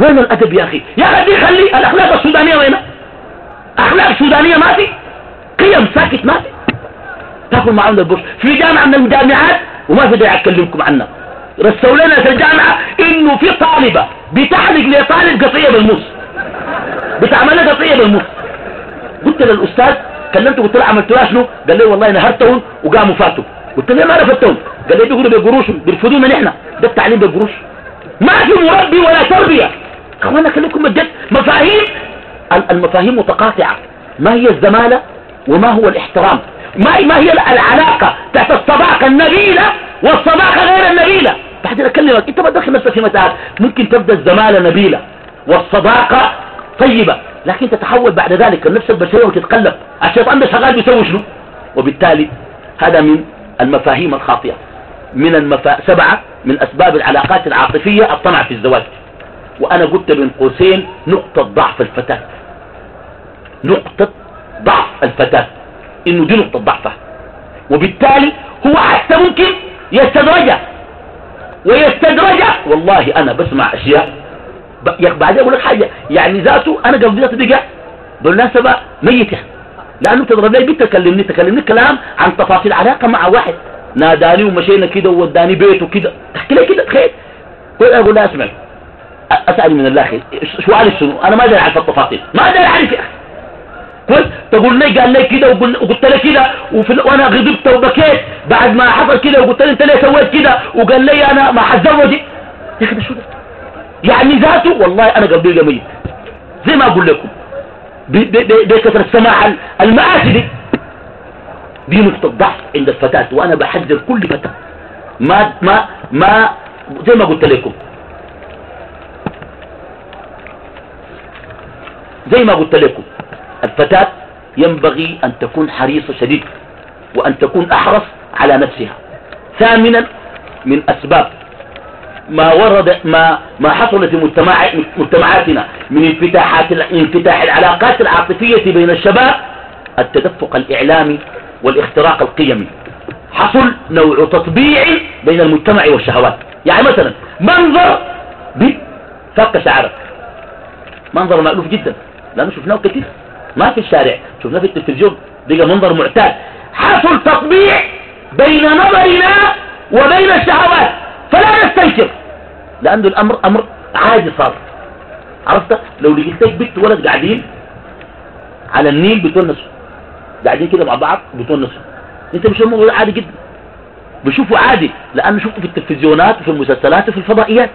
وين الأدب يا أخي؟ يا أخي خلي الأخلاق السودانية وين؟ أخلاق سودانية ما في قيم ساكت ما في. تاكل معاهم البرش في جامعة من الجامعات وما في داعي أكلمكم عنها. رسوا لنا في الجامعة إنه في طالبة بتحلق لطالب قطيه بالموس. بتعمل لها قطيه بالموس. قلت للأستاذ كلمته قلت له عملت له شنو؟ قال لي والله نهرتهم وقاموا فاتوا. قلت له ما رفضتهم قال لي بيقولوا بقروش بيرفضونا نحن ده التعليم بالقروش ما في مربي ولا تربية. اخوانا اكلمكم بجد مفاهيم. المفاهيم متقاطعة. ما هي الزمالة وما هو الاحترام؟ ما ما هي العلاقة تحت الصداقه النبيلة والصداقه غير النبيلة؟ بعدين اكلمك أنت ما تدخل نفسك في متاهات ممكن تبدأ الزمالة نبيلة والصداقه طيبة. لكن تتحول بعد ذلك. النفس البشرية وتتقلب. الشيطان ده شغال بيسوي شنو؟ وبالتالي هذا من المفاهيم الخاطئة. من المفا... سبعة من أسباب العلاقات العاطفية الطمع في الزواج. وأنا قلت بين قوسين نقطة ضعف الفتاة. نقطة ضعف الفتاة. إنه دي نقطة ضعفها وبالتالي هو حتى ممكن يستدرجها. ويستدرجها. والله أنا بسمع أشياء. بعدين أقول لك حاجة. يعني ذاته أنا قبل ذاته دي بالمناسبه ميته لأنه تضرب لي بنت تكلمني تكلمني كلام عن تفاصيل علاقة مع واحد. ناداني ومشينا كده ووداني بيته كده. تحكي لي كده تخيل. أقول لها أسمع. اسالني من الله خير سؤالي شنو أنا ما أدري اعرف التفاصيل. ما أدري اعرف يا أخي. كويس؟ تقول لي قال لي كده وقلت له كده. وأنا غضبت وبكيت. بعد ما حصل كده وقلت له أنت ليه سويت كده؟ وقال لي أنا ما حتزوج. يا أخي شو ده؟ يعني ذاته؟ والله أنا قلبي ميت زي ما أقول لكم. بكثرة السماع المآسي دي. نقطة ضعف عند الفتاة وأنا بحذر كل فتاة. ما ما ما زي ما قلت لكم. زي ما قلت لكم. الفتاة ينبغي أن تكون حريصة شديد وأن تكون أحرص على نفسها. ثامنا من أسباب ما ورد ما ما حصل في مجتمع مجتمعاتنا من انفتاحات انفتاح العلاقات العاطفية بين الشباب التدفق الإعلامي والاختراق القيمي. حصل نوع تطبيع بين المجتمع والشهوات. يعني مثلا منظر بفك شعرك. منظر مألوف جدا. لأنه شفناه كثير ما في الشارع. شفناه في التلفزيون. بقى منظر معتاد. حصل تطبيع بين نظرنا وبين الشهوات. فلا نستنكر. لأنه الأمر أمر عادي صار. عرفت؟ لو لقيتك بنت ولد قاعدين على النيل بتونسوا. قاعدين كده مع بعض بتونسوا. أنت مش الموضوع عادي جدا. بشوفوا عادي لأنه شوفوا في التلفزيونات وفي المسلسلات وفي الفضائيات.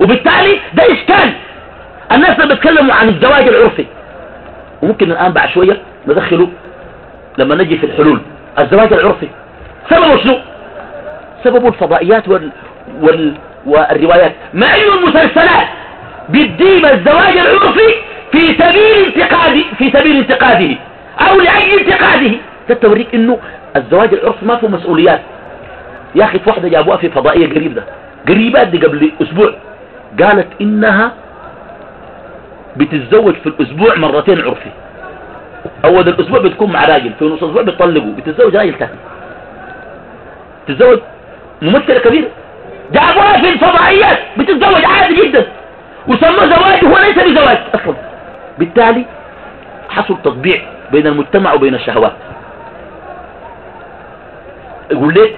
وبالتالي ده إشكال. الناس اللي بيتكلموا عن الزواج العرفي. وممكن الآن بعد شوية ندخله لما نجي في الحلول. الزواج العرفي. سببه شنو؟ سببه الفضائيات وال... وال... والروايات. مع انه المسلسلات بتجيب الزواج العرفي في سبيل انتقاده في سبيل انتقاده أو لأجل انتقاده. توريك إنه الزواج العرفي ما فيه مسؤوليات. يا أخي في واحدة جابوها في فضائية قريب ده قريبات دي قبل أسبوع. قالت إنها بتتزوج في الأسبوع مرتين عرفي. أول الأسبوع بتكون مع راجل في نص الأسبوع بتطلقوا بتتزوج راجل ثاني تتزوج ممثلة كبيرة. جابوها في الفضائيات بتتزوج عادي جدا. وسموه زواج وهو ليس بزواج أصلا. بالتالي حصل تطبيع بين المجتمع وبين الشهوات. يقول ليه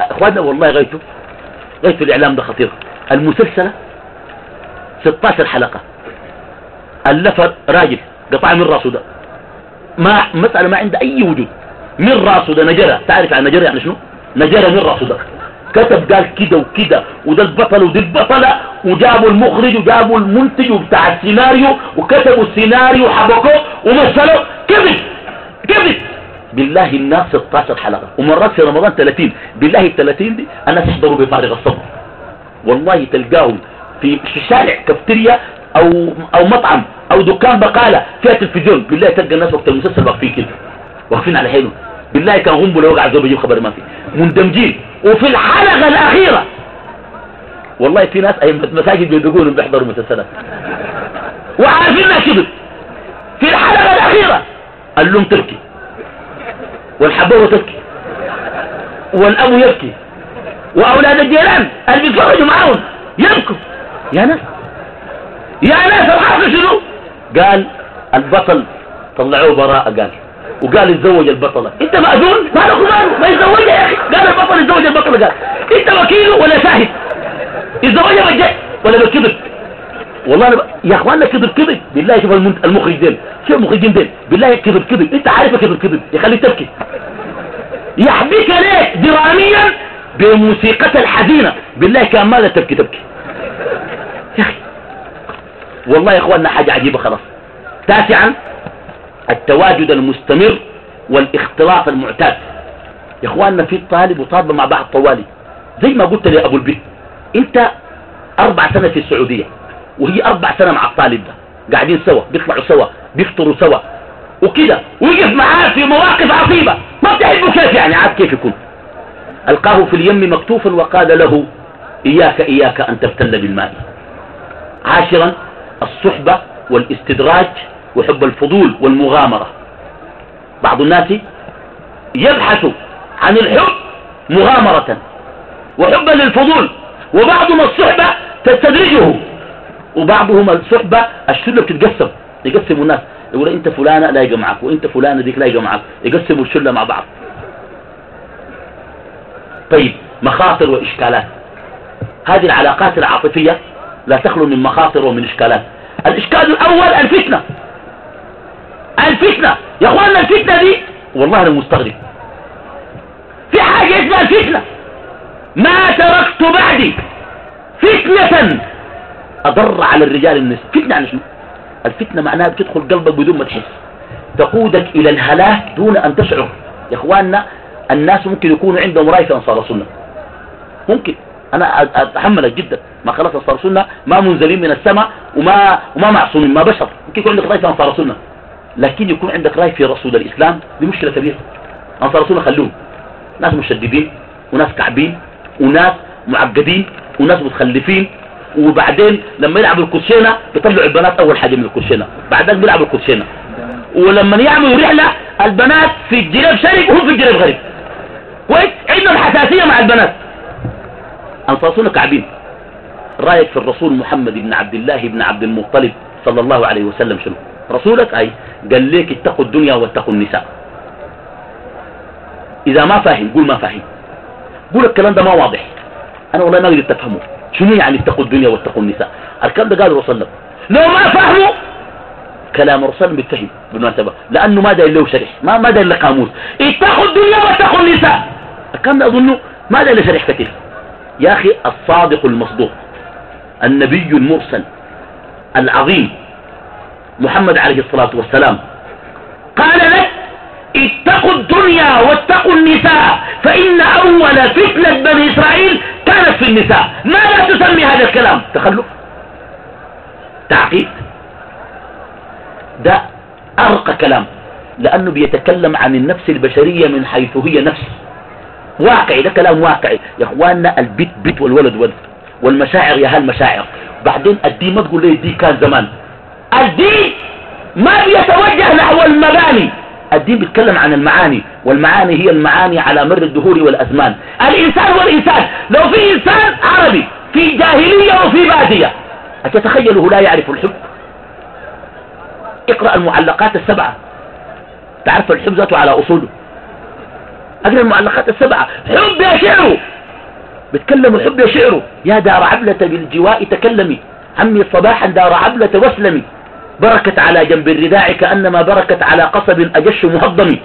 أخواننا والله غايته غايته الإعلام ده خطير. المسلسله 16 حلقة. اللفت راجل قطع من راسه ده. ما مسألة ما عنده أي وجود. من راسه ده نجرة. تعرف عن نجرة يعني شنو؟ نجرة من راسه ده. كتب قال كده وكده وده البطل ودي البطلة وجابوا المخرج وجابوا المنتج بتاع السيناريو وكتبوا السيناريو وحبكوه ومثلوا. كذب كذب. بالله الناس 16 حلقة ومرات في رمضان 30 بالله ال 30 دي الناس يحضروا بفارغ الصبر. والله تلقاهم في الشارع كافتيريا أو أو مطعم أو دكان بقالة فيها تلفزيون. بالله تلقى الناس وقت المسلسل واقفين كده واقفين على حيله بالله كان غنبه لو وقع زوج بيجيب خبر ما في. مندمجين. وفي الحلقة الأخيرة. والله في ناس أي مساجد بيدقون بيحضروا مسلسلات وعارفين انها كذب. في الحلقة الأخيرة. اللوم تبكي والحبوة تبكي والأب يبكي. وأولاد الجيران. اللي بيتفرجوا معاهم. يبكوا. يا ناس. يا ناس الحاصل شنو؟ قال البطل طلعوه براءة قال. وقال يتزوج البطلة. انت مأذون ما لك ماله ما يتزوجها يا أخي. قال البطل يتزوج البطلة. قال انت وكيله ولا شاهد؟ يتزوجها بجد ولا بالكذب والله أنا ب... يا اخوانا كذب كذب بالله شوف المخرج دين شوف المخرجين دين بالله كذب كذب انت عارف كذب كذب يخليك تبكي. يحبيك ليك دراميا بموسيقى الحزينة. بالله كان ماذا تبكي تبكي. يا أخي. والله يا أخواننا حاجة عجيبة خلاص. تاسعا. التواجد المستمر والاختلاط المعتاد. يا إخواننا في طالب وطالبة مع بعض طوالي. زي ما قلت لي أبو البيت أنت أربع سنة في السعودية وهي أربع سنة مع الطالب ده. قاعدين سوا بيطلعوا سوا بيفطروا سوا. وكده ويقف معاه في مواقف عصيبة. ما بتحبه كيف يعني؟ عاد كيف يكون؟ ألقاه في اليم مكتوفا وقال له إياك إياك أن تبتل بالماء. عاشرا الصحبة والاستدراج وحب الفضول والمغامرة. بعض الناس يبحث عن الحب مغامرة وحبا للفضول وبعضهم الصحبة تستدرجه وبعضهم الصحبة الشلة بتتقسم يقسموا الناس يقول إنت فلانة لايقة معك وإنت فلانة ديك لايقة معك يقسموا الشلة مع بعض. طيب مخاطر وإشكالات. هذه العلاقات العاطفية لا تخلو من مخاطر ومن إشكالات. الإشكال الأول الفتنة. الفتنة. يا أخوانا الفتنة دي؟ والله أنا مستغرب. في حاجة اسمها الفتنة ما تركت بعدي. فتنة أضر على الرجال النساء فتنة يعني شنو؟ الفتنة معناها بتدخل قلبك بدون ما تحس. تقودك إلى الهلاك دون أن تشعر. يا أخواننا الناس ممكن يكونوا عندهم رأي في أنصار السنة. ممكن. أنا أتحملك جدا. ما خلاص أنصار السنة ما منزلين من السماء وما, وما معصومين ما بشر. ممكن يكون عندك رأي في أنصار السنة. لكن يكون عندك رأي في رسول الإسلام دي مشكلة كبيرة. أنصار رسولنا خلوهم. ناس مشددين وناس كعبين وناس معقدين وناس متخلفين. وبعدين لما يلعبوا الكوتشينة بيطلعوا البنات أول حاجة من الكوتشينة. بعدين بيلعبوا الكوتشينة. ولما يعملوا رحلة البنات في الجريب شرق وهم في الجريب غريب كويس؟ عندهم حساسية مع البنات. انصاصون كعبين. رأيك في الرسول محمد بن عبد الله بن عبد المطلب صلى الله عليه وسلم شنو؟ رسولك أي قال ليك اتقوا الدنيا واتقوا النساء. إذا ما فاهم قول ما فاهم. قول الكلام ده ما واضح. أنا والله ما قدرت أفهمه. شنو يعني اتقوا الدنيا واتقوا النساء؟ الكلام ده قاله رسول الله لو ما فهموا كلام الرسول بيتفهم بالمناسبة. لأنه ما داير له شرح ما ما داير له قاموس. اتقوا الدنيا واتقوا النساء. الكلام ده أظنه ما داير له شرح كثير. يا أخي الصادق المصدوق النبي المرسل العظيم. محمد عليه الصلاة والسلام. قال لك اتقوا الدنيا واتقوا النساء فإن أول فتنة بني إسرائيل كانت في النساء. ماذا تسمي هذا الكلام؟ تخلف. تعقيد. ده أرقى كلام لأنه بيتكلم عن النفس البشرية من حيث هي نفس. واقعي ده كلام واقعي. يا إخواننا البيت بيت والولد ولد والمشاعر يا هالمشاعر. بعدين الدين ما تقول لي الدين كان زمان. الدين ما بيتوجه نحو المباني. الدين بيتكلم عن المعاني والمعاني هي المعاني على مر الدهور والأزمان. الإنسان والإنسان لو في إنسان عربي في جاهلية وفي بادية أتتخيله لا يعرف الحب؟ اقرأ المعلقات السبعة. تعرف الحب ذاته على أصوله. أقرأ المعلقات السبعة. حب يا شعره بتكلم الحب يا شعره يا دار عبلة بالجواء تكلمي. عمي صباحا دار عبلة واسلمي. بركت على جنب الرداع كأنما بركت على قصب أجش مهضم.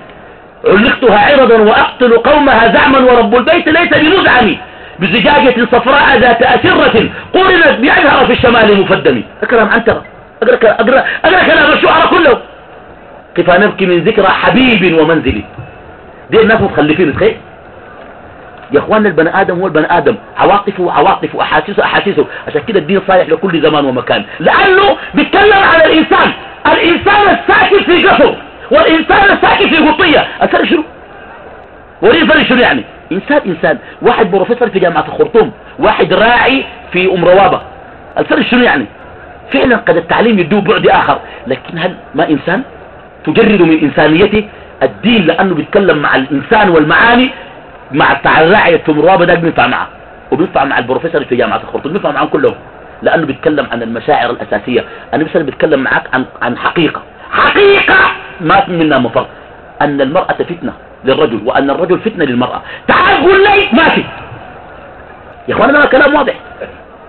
علقتها عرضا وأقتل قومها زعما ورب البيت ليس بمزعم. بزجاجة صفراء ذات أسرة قرنت بأزهر في الشمال مفدم. أكرم عنترة أقرأ, أقرأ, أقرأ كلام الشعراء كله. كيف نبكي من ذكرى حبيب ومنزلي دي الناس متخلفين تخيل يا إخواننا البني آدم هو البني آدم. عواطفه عواطفه أحاسيسه أحاسيسه. عشان كده الدين صالح لكل زمان ومكان. لأنه بيتكلم على الإنسان. الإنسان الساكن في قصر والإنسان الساكن في قطية. الفرق شنو؟ وريه الفرق شنو يعني؟ إنسان إنسان. واحد بروفيسور في جامعة الخرطوم واحد راعي في أم روابة. الفرق شنو يعني؟ فعلا قد التعليم يدوب بعد آخر. لكن هل ما إنسان؟ تجرد من إنسانيته الدين لأنه بيتكلم مع الإنسان والمعاني مع في مرابه ده بينفع معه. وبينفع مع البروفيسور في جامعة الخرطوم. بينفع معهم كلهم. لأنه بيتكلم عن المشاعر الأساسية. أنا مثلا بيتكلم معك عن عن حقيقة. حقيقة! ما في منها مفر. أن المرأة فتنة للرجل وأن الرجل فتنة للمرأة. تعال قول لي! ما في. يا اخوانا كلام واضح.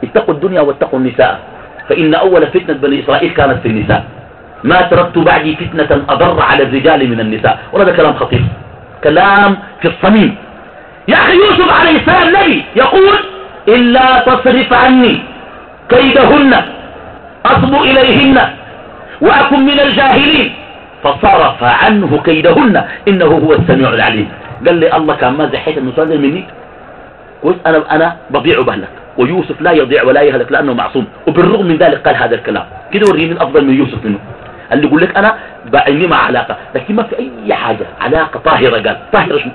اتقوا الدنيا واتقوا النساء. فإن أول فتنة بني إسرائيل كانت في النساء. ما تركت بعدي فتنة أضر على الرجال من النساء. وهذا كلام خطير. كلام في الصميم. يا أخي يوسف عليه السلام نبي يقول إلا تصرف عني كيدهن أصب إليهن وأكن من الجاهلين. فصرف عنه كيدهن إنه هو السميع العليم. قال لي الله كان ما زحيت المسلم مني. قلت أنا, أنا بضيع بهلك ويوسف لا يضيع ولا يهلك لأنه معصوم. وبالرغم من ذلك قال هذا الكلام. كده وريني الأفضل من يوسف منه. اللي يقول لك أنا بعيني مع علاقة لكن ما في أي حاجة علاقة طاهرة قال. طاهرة شنو؟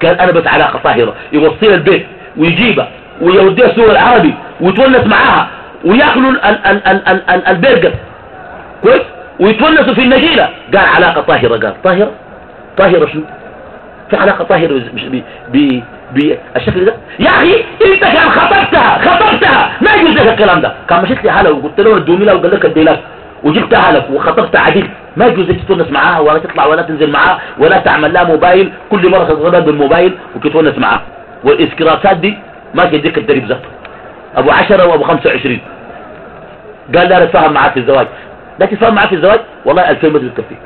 كان بس علاقة طاهرة يوصيها البيت ويجيبها ويوديها السوق العربي ويتونس معاها وياكلوا البرجر. كويس؟ ويتونسوا في النجيلة. قال علاقة طاهرة. قال طاهرة؟ طاهرة شنو؟ في علاقة طاهرة بالشكل ده؟ يا أخي إنت كان خطبتها خطبتها. ما يجوز لك الكلام ده. كان مشيت لي حالة وقلت له ادوني لها وقال لك ادي وجبتها لك وخطبت عديل. ما يجوز تتونس معاها ولا تطلع ولا تنزل معاها ولا تعمل لها موبايل. كل مرة تتغدى بالموبايل وتتونس معاها والإسكراسات دي ما تديك الدريب ذاته أبو عشرة وأبو خمسة وعشرين. قال لا اتفاهم معاك في الزواج. لا تتفاهم معاك في الزواج؟ والله ألفين بس بتكفيك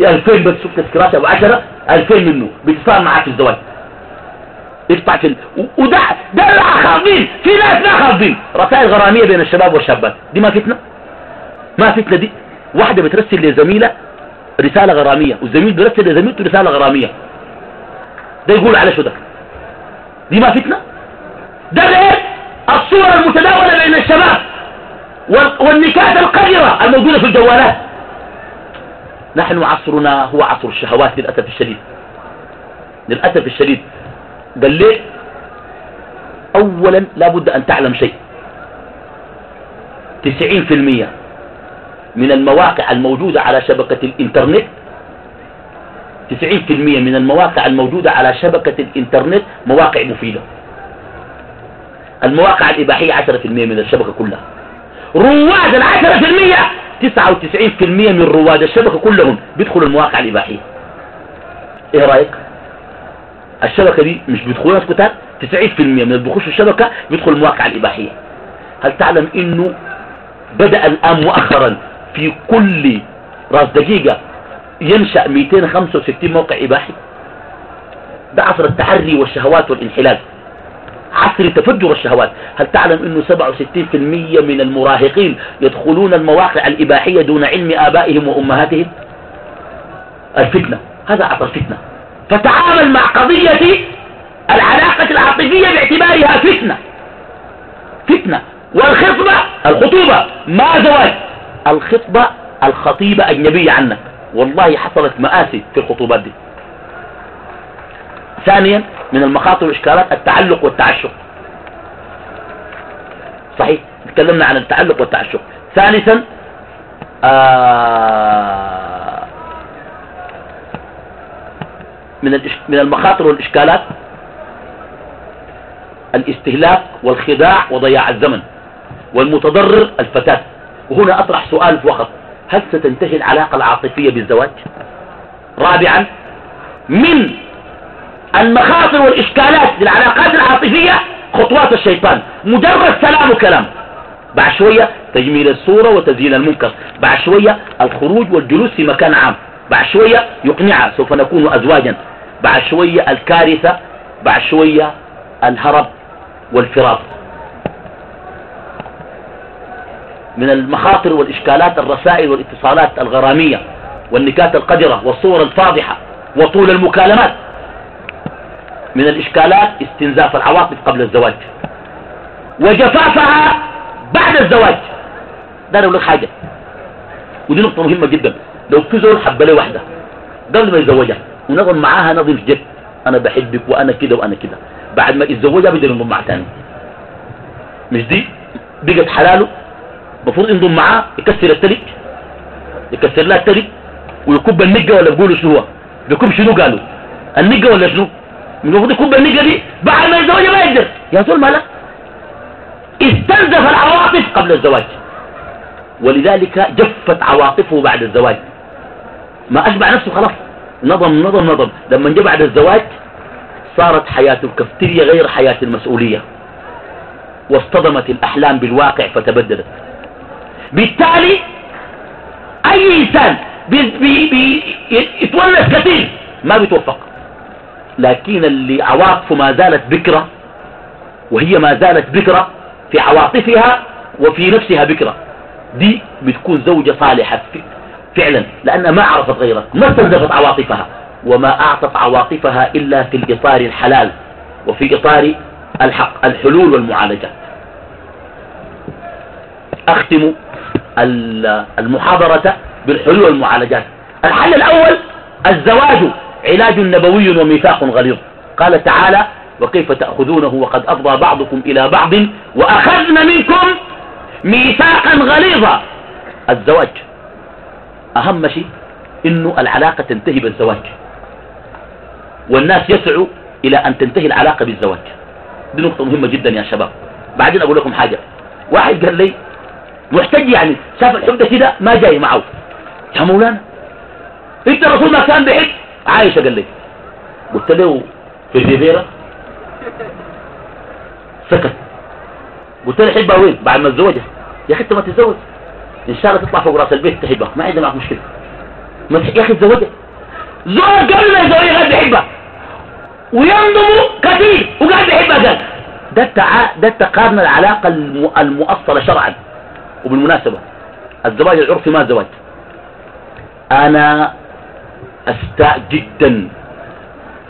يا ألفين بس شفت اسكراس أبو عشرة ألفين منه. بتتفاهم معاك في الزواج. يقطع في ال... وده ده خاضين في ناس لا خاضين رسائل غرامية بين الشباب والشابات. دي ما فتنة ما فتنة دي. واحدة بترسل لزميلة رسالة غرامية والزميل بيرسل لزميلته رسالة غرامية. ده يقول على شو ده؟ دي ما فتنة؟ ده غير الصورة المتداولة بين الشباب والنكات القذرة الموجودة في الجوالات. نحن عصرنا هو عصر الشهوات للأسف الشديد. للأسف الشديد. قال لي أولا لابد أن تعلم شيء. تسعين في المية من المواقع الموجودة على شبكة الإنترنت. تسعين في المية من المواقع الموجودة على شبكة الإنترنت مواقع مفيدة. المواقع الإباحية عشرة في المية من الشبكة كلها. رواد العشرة في المية! تسعة وتسعين في المية من رواد الشبكة كلهم بيدخلوا المواقع الإباحية. إيه رأيك؟ الشبكة دي مش بيدخلوها كتاب؟ تسعين في المية من اللي بيخشوا الشبكة بيدخلوا المواقع الإباحية. هل تعلم إنه بدأ الآن مؤخرا في كل راس دقيقة ينشأ 265 موقع إباحي. ده عصر التحري والشهوات والانحلال. عصر تفجر الشهوات هل تعلم إنه 67% من المراهقين يدخلون المواقع الإباحية دون علم آبائهم وأمهاتهم؟ الفتنة. هذا عصر فتنة. فتعامل مع قضية العلاقة العاطفية باعتبارها فتنة. فتنة. والخطبة الخطوبة ما زواج الخطبة الخطيبة أجنبية عنك. والله حصلت مآسي في الخطوبات دي. ثانيا من المخاطر والإشكالات التعلق والتعشق. صحيح؟ تكلمنا عن التعلق والتعشق. ثالثا آه من من المخاطر والإشكالات الاستهلاك والخداع وضياع الزمن والمتضرر الفتاة. وهنا أطرح سؤال فقط هل ستنتهي العلاقة العاطفية بالزواج؟ رابعا من المخاطر والإشكالات للعلاقات العاطفية خطوات الشيطان. مجرد سلام وكلام. بعد شوية تجميل الصورة وتزيين المنكر. بعد شوية الخروج والجلوس في مكان عام. بعد شوية يقنعها سوف نكون أزواجا. بعد شوية الكارثة. بعد شوية الهرب والفرار من المخاطر والإشكالات الرسائل والاتصالات الغرامية والنكات القدرة والصور الفاضحة وطول المكالمات من الإشكالات استنزاف العواطف قبل الزواج وجفافها بعد الزواج. ده لك حاجة ودي نقطة مهمة جدا. لو في زول حب لي واحدة قبل ما يتزوجها ونظم معاها نظم جد أنا بحبك وأنا كده وأنا كده. بعد ما يتزوجها بيقدر ينضم مع ثاني مش دي؟ بقت حلاله؟ المفروض ينضم معاه يكسر التلج يكسر لها التلج ويكب النقة ولا بيقولوا شنو هو؟ بيكب شنو قالوا؟ النقة ولا شنو؟ المفروض يكب النقة دي بعد ما يتزوج ما يقدر. يا زول مالك استنزف العواطف قبل الزواج. ولذلك جفت عواطفه بعد الزواج. ما أشبع نفسه خلاص. نظم نظم نظم. لما جاء بعد الزواج صارت حياة الكفترية غير حياة المسؤولية. واصطدمت الأحلام بالواقع فتبدلت. بالتالي أي إنسان يتونس كثير ما بيتوفق. لكن اللي عواطفه ما زالت بكرة وهي ما زالت بكرة في عواطفها وفي نفسها بكرة. دي بتكون زوجة صالحة فعلا لأنها ما عرفت غيرها ما استنزفت عواطفها وما أعطت عواطفها إلا في الإطار الحلال وفي إطار الحق الحلول والمعالجات أختم المحاضرة بالحلول والمعالجات. الحل الأول الزواج علاج نبوي وميثاق غليظ. قال تعالى وكيف تأخذونه وقد أفضى بعضكم إلى بعض وأخذنا منكم ميثاقا غليظا. الزواج. أهم شيء إنه العلاقة تنتهي بالزواج. والناس يسعوا إلى أن تنتهي العلاقة بالزواج. دي نقطة مهمة جدا يا شباب. بعدين أقول لكم حاجة. واحد قال لي محتاج يعني شاف الحب ده كده ما جاي معه. يا مولانا انت الرسول ما كان بحب عايشة قال لي. قلت له في الريفيرا سكت. قلت له حبها وين؟ بعد ما تزوجها. يا أخي انت ما تتزوج. إن شاء الله تطلع فوق رأس البيت تحبها. ما عندي معك مشكلة. ما يا أخي تزوجها. زوج قبل ما يزوجها قاعد بيحبها وينضم كثير وقاعد بيحبها قال. ده. ده التقارن العلاقة المؤصلة شرعا. وبالمناسبة الزواج العرفي ما زواج. أنا أستاء جدا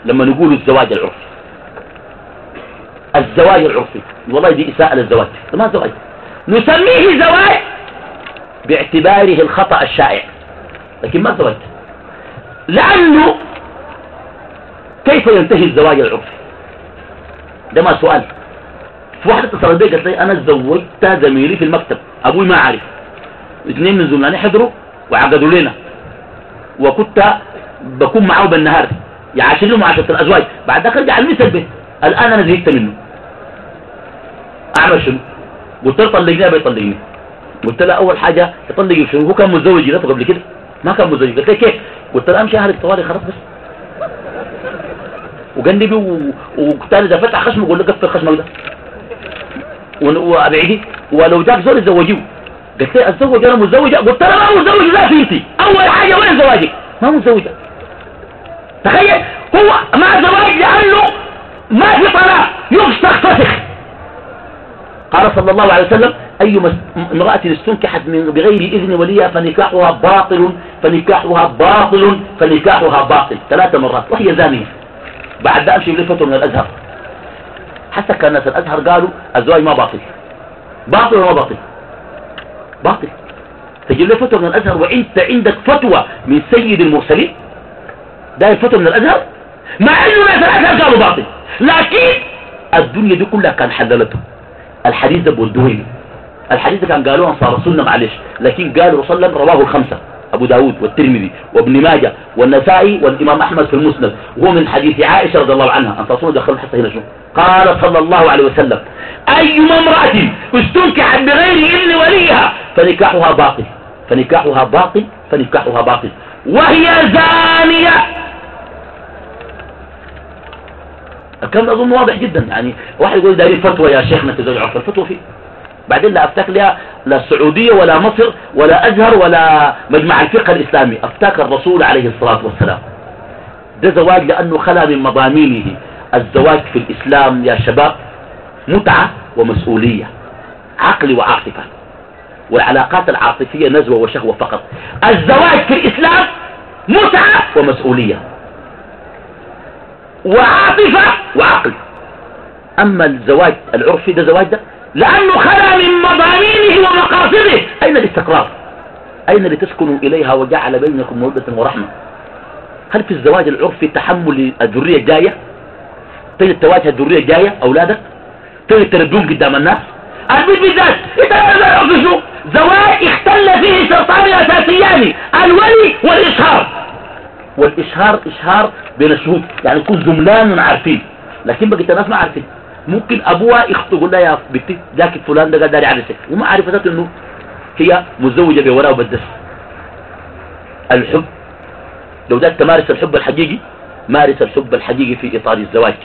لما نقول الزواج العرفي. الزواج العرفي والله دي إساءة للزواج. ما زواج. نسميه زواج باعتباره الخطأ الشائع لكن ما زواج. لأنه كيف ينتهي الزواج العرفي؟ ده ما سؤال. في واحدة اتصلت بي قالت لي أنا زوجت زميلي في المكتب. أبوي ما عارف. اثنين من زملاني حضروا وعقدوا لنا وكنت بكون معه بالنهار. يعاشرهم عشرة الأزواج. بعد ذلك رجع المثل البيت. الآن أنا زهقت منه. أعمل شنو؟ قلت له طلقني بيطلقني قلت له أول حاجة يطلق شنو؟ هو كان متزوج له قبل كده. ما كان متزوج. قلت له كيف؟ قلت له أمشي أهلك طوالي خلاص بس. وجنبي وقتال إذا فتح خشمه يقول له قفل خشمك ده. وأبعدي ولو جاك زول يزوجيه قلت لي اتزوج أنا متزوجه قلت لها ما متزوجه لا في أنت. أول حاجة وين زواجك؟ ما متزوجه تخيل هو ما زواج لأنه ما في طلاق يفسخ فسخ. قال صلى الله عليه وسلم أي امرأة استنكحت من بغير إذن وليها فنكاحها باطل فنكاحها باطل فنكاحها باطل. ثلاث مرات وهي زانية. بعد ده أمشي لفتوى من الأزهر. حتى كان الناس الأزهر قالوا الزواج ما باطل. باطل وما باطل؟ باطل. تجيب لي فتوى من الأزهر وأنت عندك فتوى من سيد المرسلين؟ ده الفتوى من الأزهر؟ مع إنه ناس الأزهر قالوا باطل. لكن الدنيا دي كلها كان حللته. الحديث ده بولدوين الحديث ده كان قالوه صار سنة معلش. لكن قالوا صلى رواه الخمسة. أبو داود والترمذي وابن ماجه والنسائي والإمام أحمد في المسند وهو من حديث عائشة رضي الله عنها. أن تصور دخل حتى هنا شو؟ قال صلى الله عليه وسلم أيما امرأة استنكحت بغير إذن وليها فنكاحها باطل فنكاحها باطل فنكاحها باطل. وهي زانية. الكلام أظن واضح جدا. يعني واحد يقول داري فتوى يا شيخنا تزوج عرف الفتوى فيه. بعدين لا أفتك لها لا السعودية ولا مصر ولا أزهر ولا مجمع الفقه الإسلامي أفتاك الرسول عليه الصلاة والسلام. ده زواج لأنه خلا من مضامينه الزواج في الإسلام يا شباب متعة ومسؤولية عقل وعاطفة والعلاقات العاطفية نزوة وشهوة فقط. الزواج في الإسلام متعة ومسؤولية وعاطفة وعقل. أما الزواج العرفي ده زواج ده لأنه خلا من مضامينه ومقاصده. أين الاستقرار؟ أين لتسكنوا إليها وجعل بينكم مودة ورحمة؟ هل في الزواج العرفي تحمل الذرية الجاية؟ تجد تواجه الذرية الجاية أولادك؟ تجد تردون قدام الناس؟ البيت بالذات يتعرف شو زواج اختل فيه شرطان أساسيان الولي والإشهار. والإشهار إشهار بين الشهود. يعني يكون زملان عارفين. لكن بقيت الناس ما عارفين. ممكن أبوها اخته تقول لها يا بنتي ذاك فلان ده قاعد يعرسك وما عرفت إنه هي متزوجة بوراه وبدس. الحب لو ذاك تمارس الحب الحقيقي مارس الحب الحقيقي في إطار الزواج.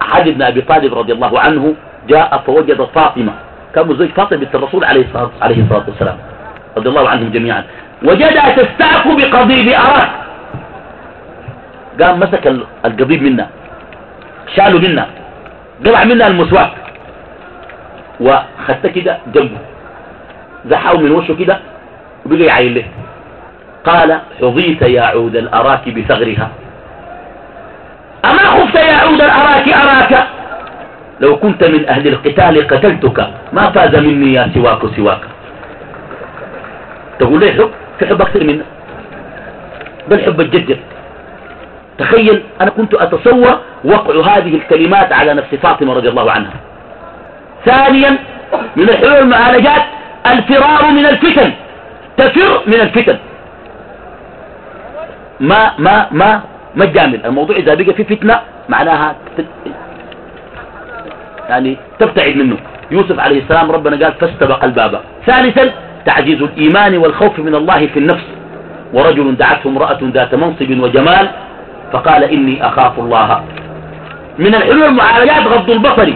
علي بن أبي طالب رضي الله عنه جاء فوجد فاطمة كان مزوج فاطمة بنت الرسول عليه الصلاه والسلام رضي الله عنهم جميعا. وجدها تستعف بقضيب اراك قام مسك القضيب منها شالوا منها قلع منها المسواك. وخدت كده جنبه. زحاو من وشه كده وبقى يعين له. قال حظيت يا عود الأراك بثغرها. أما خفت يا عود الأراك أراك؟ لو كنت من أهل القتال قتلتك ما فاز مني يا سواك سواك. تقول لي حب في حب أكثر منه. بل حب الجد. تخيل أنا كنت أتصور وقع هذه الكلمات على نفس فاطمة رضي الله عنها. ثانيا من الحلول المعالجات الفرار من الفتن. تفر من الفتن. ما ما ما ما الجامل الموضوع إذا بقى في فتنة معناها يعني تبتعد منه. يوسف عليه السلام ربنا قال فاستبق الباب. ثالثا تعجيز الإيمان والخوف من الله في النفس. ورجل دعته امرأة ذات منصب وجمال فقال إني أخاف الله. من الحلول المعالجات غض البصر.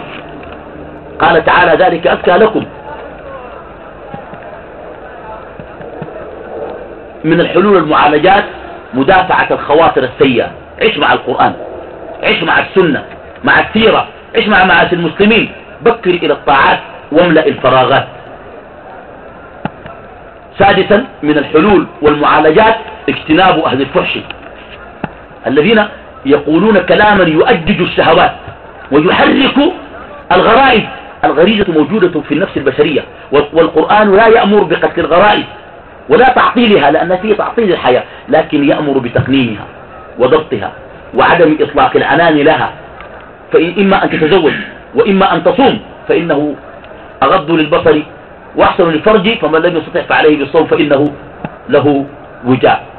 قال تعالى ذلك أذكى لكم. من الحلول المعالجات مدافعة الخواطر السيئة. عش مع القرآن. عش مع السنة مع السيرة. عش مع معاش المسلمين. بكر إلى الطاعات واملأ الفراغات. سادسا من الحلول والمعالجات اجتناب أهل الفحش. الذين يقولون كلاما يؤجج الشهوات ويحرك الغرائز. الغريزة موجودة في النفس البشرية والقرآن لا يأمر بقتل الغرائز ولا تعطيلها لأن فيه تعطيل الحياة لكن يأمر بتقنينها وضبطها وعدم إطلاق العنان لها. فإما أن تتزوج وإما أن تصوم فإنه أغض للبصر وأحسن للفرج فمن لم يستطع فعليه بالصوم فإنه له وجاء.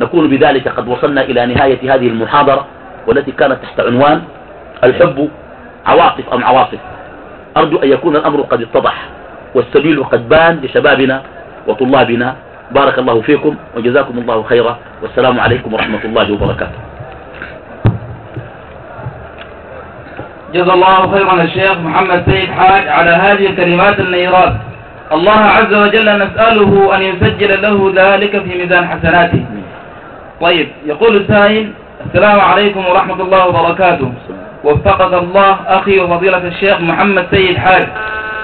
نكون بذلك قد وصلنا إلى نهاية هذه المحاضرة والتي كانت تحت عنوان الحب عواطف أم عواصف أرجو أن يكون الأمر قد اتضح والسبيل قد بان لشبابنا وطلابنا. بارك الله فيكم وجزاكم الله خيرا. والسلام عليكم ورحمة الله وبركاته. جزا الله خيرا الشيخ محمد سيد حاج على هذه الكلمات النيرات. الله عز وجل نسأله أن يسجل له ذلك في ميزان حسناته. طيب يقول السائل السلام عليكم ورحمة الله وبركاته. وفقك الله أخي وفضيلة الشيخ محمد سيد حاج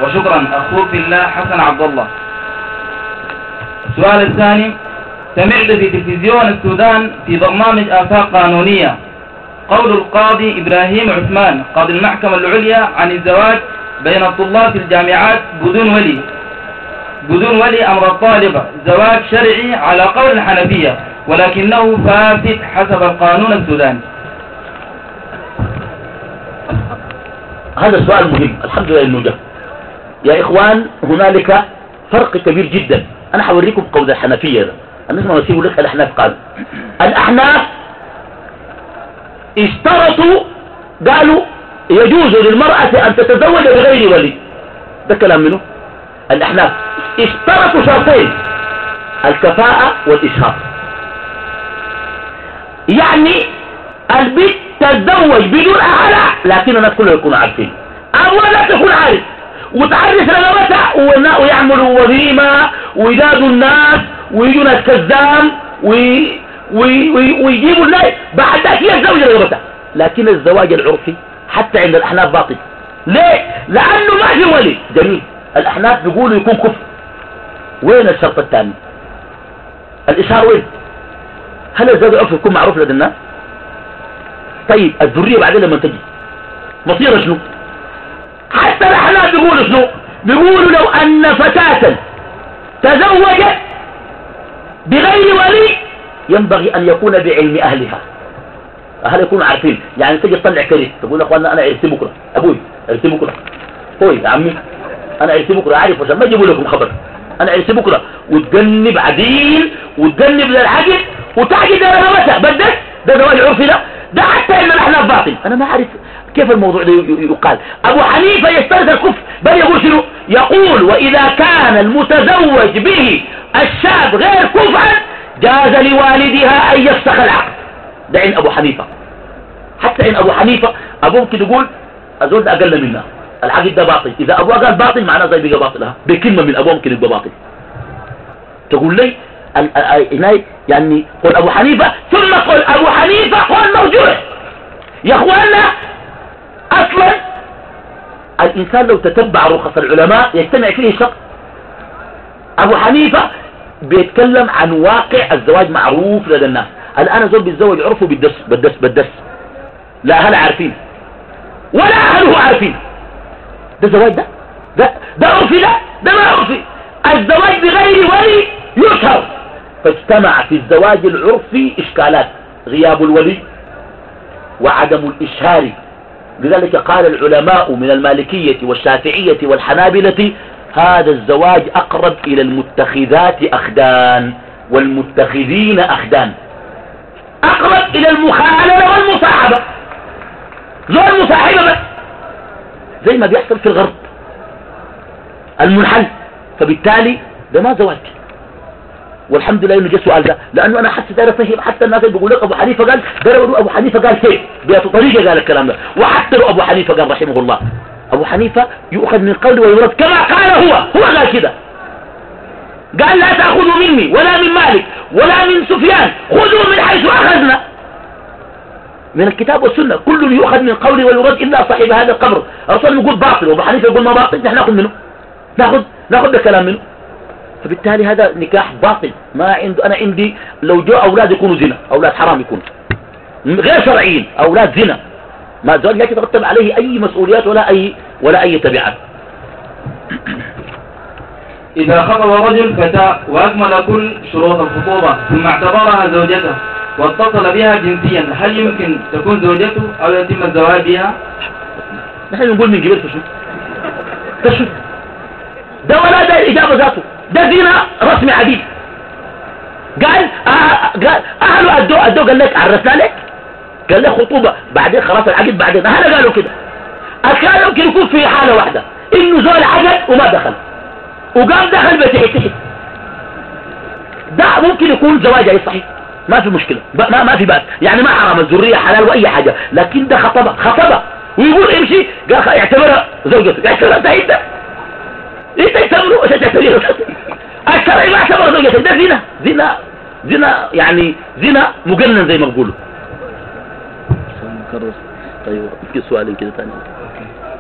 وشكرا أخوك في الله حسن عبد الله السؤال الثاني سمعت في تلفزيون السودان في برنامج آفاق قانونية. قول القاضي إبراهيم عثمان قاضي المحكمة العليا عن الزواج بين الطلاب في الجامعات بدون ولي. بدون ولي أمر الطالبة زواج شرعي على قول الحنفية. ولكنه فاسد حسب القانون السوداني. هذا سؤال مهم الحمد لله إنه جاء. يا إخوان هنالك فرق كبير جدا. أنا حوريكم قول الحنفية ده الناس ما نسيبوا لك الأحناف قالوا الأحناف اشترطوا قالوا يجوز للمرأة أن تتزوج بغير ولي. ده كلام منه. الأحناف اشترطوا شرطين الكفاءة والإشهار. يعني البنت تتزوج بدون اهلها لكن الناس كلهم يكونوا عارفين. ابوها تكون عارف. وتعرف رغبتها ويعملوا وليمة ويدادوا الناس ويجوا ناس كذام ويجيبوا الليل بعد ذلك يتزوج رغبتها لكن الزواج العرفي حتى عند الأحناف باطل. ليه؟ لأنه ما في ولي. جميل. الأحناف بيقولوا يكون كفر. وين الشرط الثاني؟ الاشهار وين؟ هل الزواج العرفي يكون معروف لدى الناس؟ طيب الذرية بعدين لما تجي مصيرها شنو؟ حتى الأحلام بيقولوا شنو؟ بيقولوا لو أن فتاة تزوجت بغير ولي ينبغي أن يكون بعلم أهلها. أهل يكونوا عارفين؟ يعني تجي تطلع كريم تقول يا أخوانا أنا عرفت بكرة. أبوي عرفت بكرة. هوي يا عمي أنا عرفت بكرة. عارف عشان ما يجيبوا لكم خبر. أنا عرفت بكرة. وتجنب عديل وتجنب للعقل وتعقد رغبتها بدك ده زواج عرفي لا ده حتى ان الاحناف باطل أنا ما أعرف كيف الموضوع ده يقال. أبو حنيفة يسترد الكفر. بل يقول شنو؟ يقول وإذا كان المتزوج به الشاب غير كفءا جاز لوالدها أن يفسخ العقد. ده عند أبو حنيفة. حتى عند أبو حنيفة أبو ممكن يقول ازول ده أقل منها العقد ده باطل. إذا ابوها قال باطل معناه زي بقى باطلها بكلمة من ابوه ممكن يبقى باطل. تقول لي يعني قول أبو حنيفة ثم قول أبو حنيفة قول مرجوح يا أخوانا أصلا الإنسان لو تتبع رخص العلماء يجتمع فيه شق أبو حنيفة بيتكلم عن واقع الزواج معروف لدى الناس. الآن زول بيتزوج عرفه بالدس بالدس بالدس. لا أهل عارفين؟ ولا أهله عارفين. ده زواج ده؟ ده ده عرفي لا ده ما عرفي. الزواج بغير ولي يشهر فاجتمع في الزواج العرفي إشكالات غياب الولي وعدم الإشهار. لذلك قال العلماء من المالكية والشافعية والحنابلة هذا الزواج أقرب إلى المتخذات أخدان والمتخذين أخدان. أقرب إلى المخاللة والمصاحبة. زو المصاحبة بس. زي ما بيحصل في الغرب المنحل. فبالتالي ده ما زواج. والحمد لله انه جاء السؤال ده. لأنه أنا حسيت أنا فهم حتى الناس بيقول لك أبو حنيفة قال قالوا أبو حنيفة قال كيف بيت طريقة قال الكلام ده. وحتى لو أبو حنيفة قال رحمه الله. أبو حنيفة يؤخذ من قوله ويرد كما قال هو. هو قال كده. قال لا تأخذوا مني ولا من مالك ولا من سفيان. خذوا من حيث أخذنا. من الكتاب والسنة. كل يؤخذ من قوله ويرد إلا صاحب هذا القبر. الرسول يقول باطل وأبو حنيفة يقول ما باطل نحن نأخذ منه. ناخذ نأخذ الكلام منه. فبالتالي هذا نكاح باطل. ما عنده أنا عندي لو جو أولاد يكونوا زنا أولاد حرام يكونوا غير شرعيين أولاد زنا. ما زال لا يترتب عليه أي مسؤوليات ولا أي ولا أي تبعات. إذا خطب رجل فتاة وأكمل كل شروط الخطوبة ثم اعتبرها زوجته واتصل بها جنسيا هل يمكن تكون زوجته أو يتم الزواج بها؟ نحن نقول من قبل تشوف. تشوف. ده ولا ده الإجابة ذاته. ده زنا رسمي عديد. قال آه قال أهله أدوه أدوه قال لك عرسنا لك؟ قال لك خطوبة بعدين خلاص العقد بعدين هذا قالوا كده. الكلام يمكن يكون في حالة واحدة. إنه زول عقد وما دخل. وقام دخل بتحت ده ممكن يكون زواج أي صحيح. ما في مشكلة. ما, ما في بأس. يعني ما حرام. الذرية حلال وأي حاجة. لكن ده خطبة. خطبة. ويقول امشي. قال اعتبرها زوجته اعتبرها انت انت إيش تعتبره الشرع ما اعتبر زوجته ده زنا. زنا. زنا يعني زنا مجنن زي ما بيقولوا. طيب في سؤال كده ثاني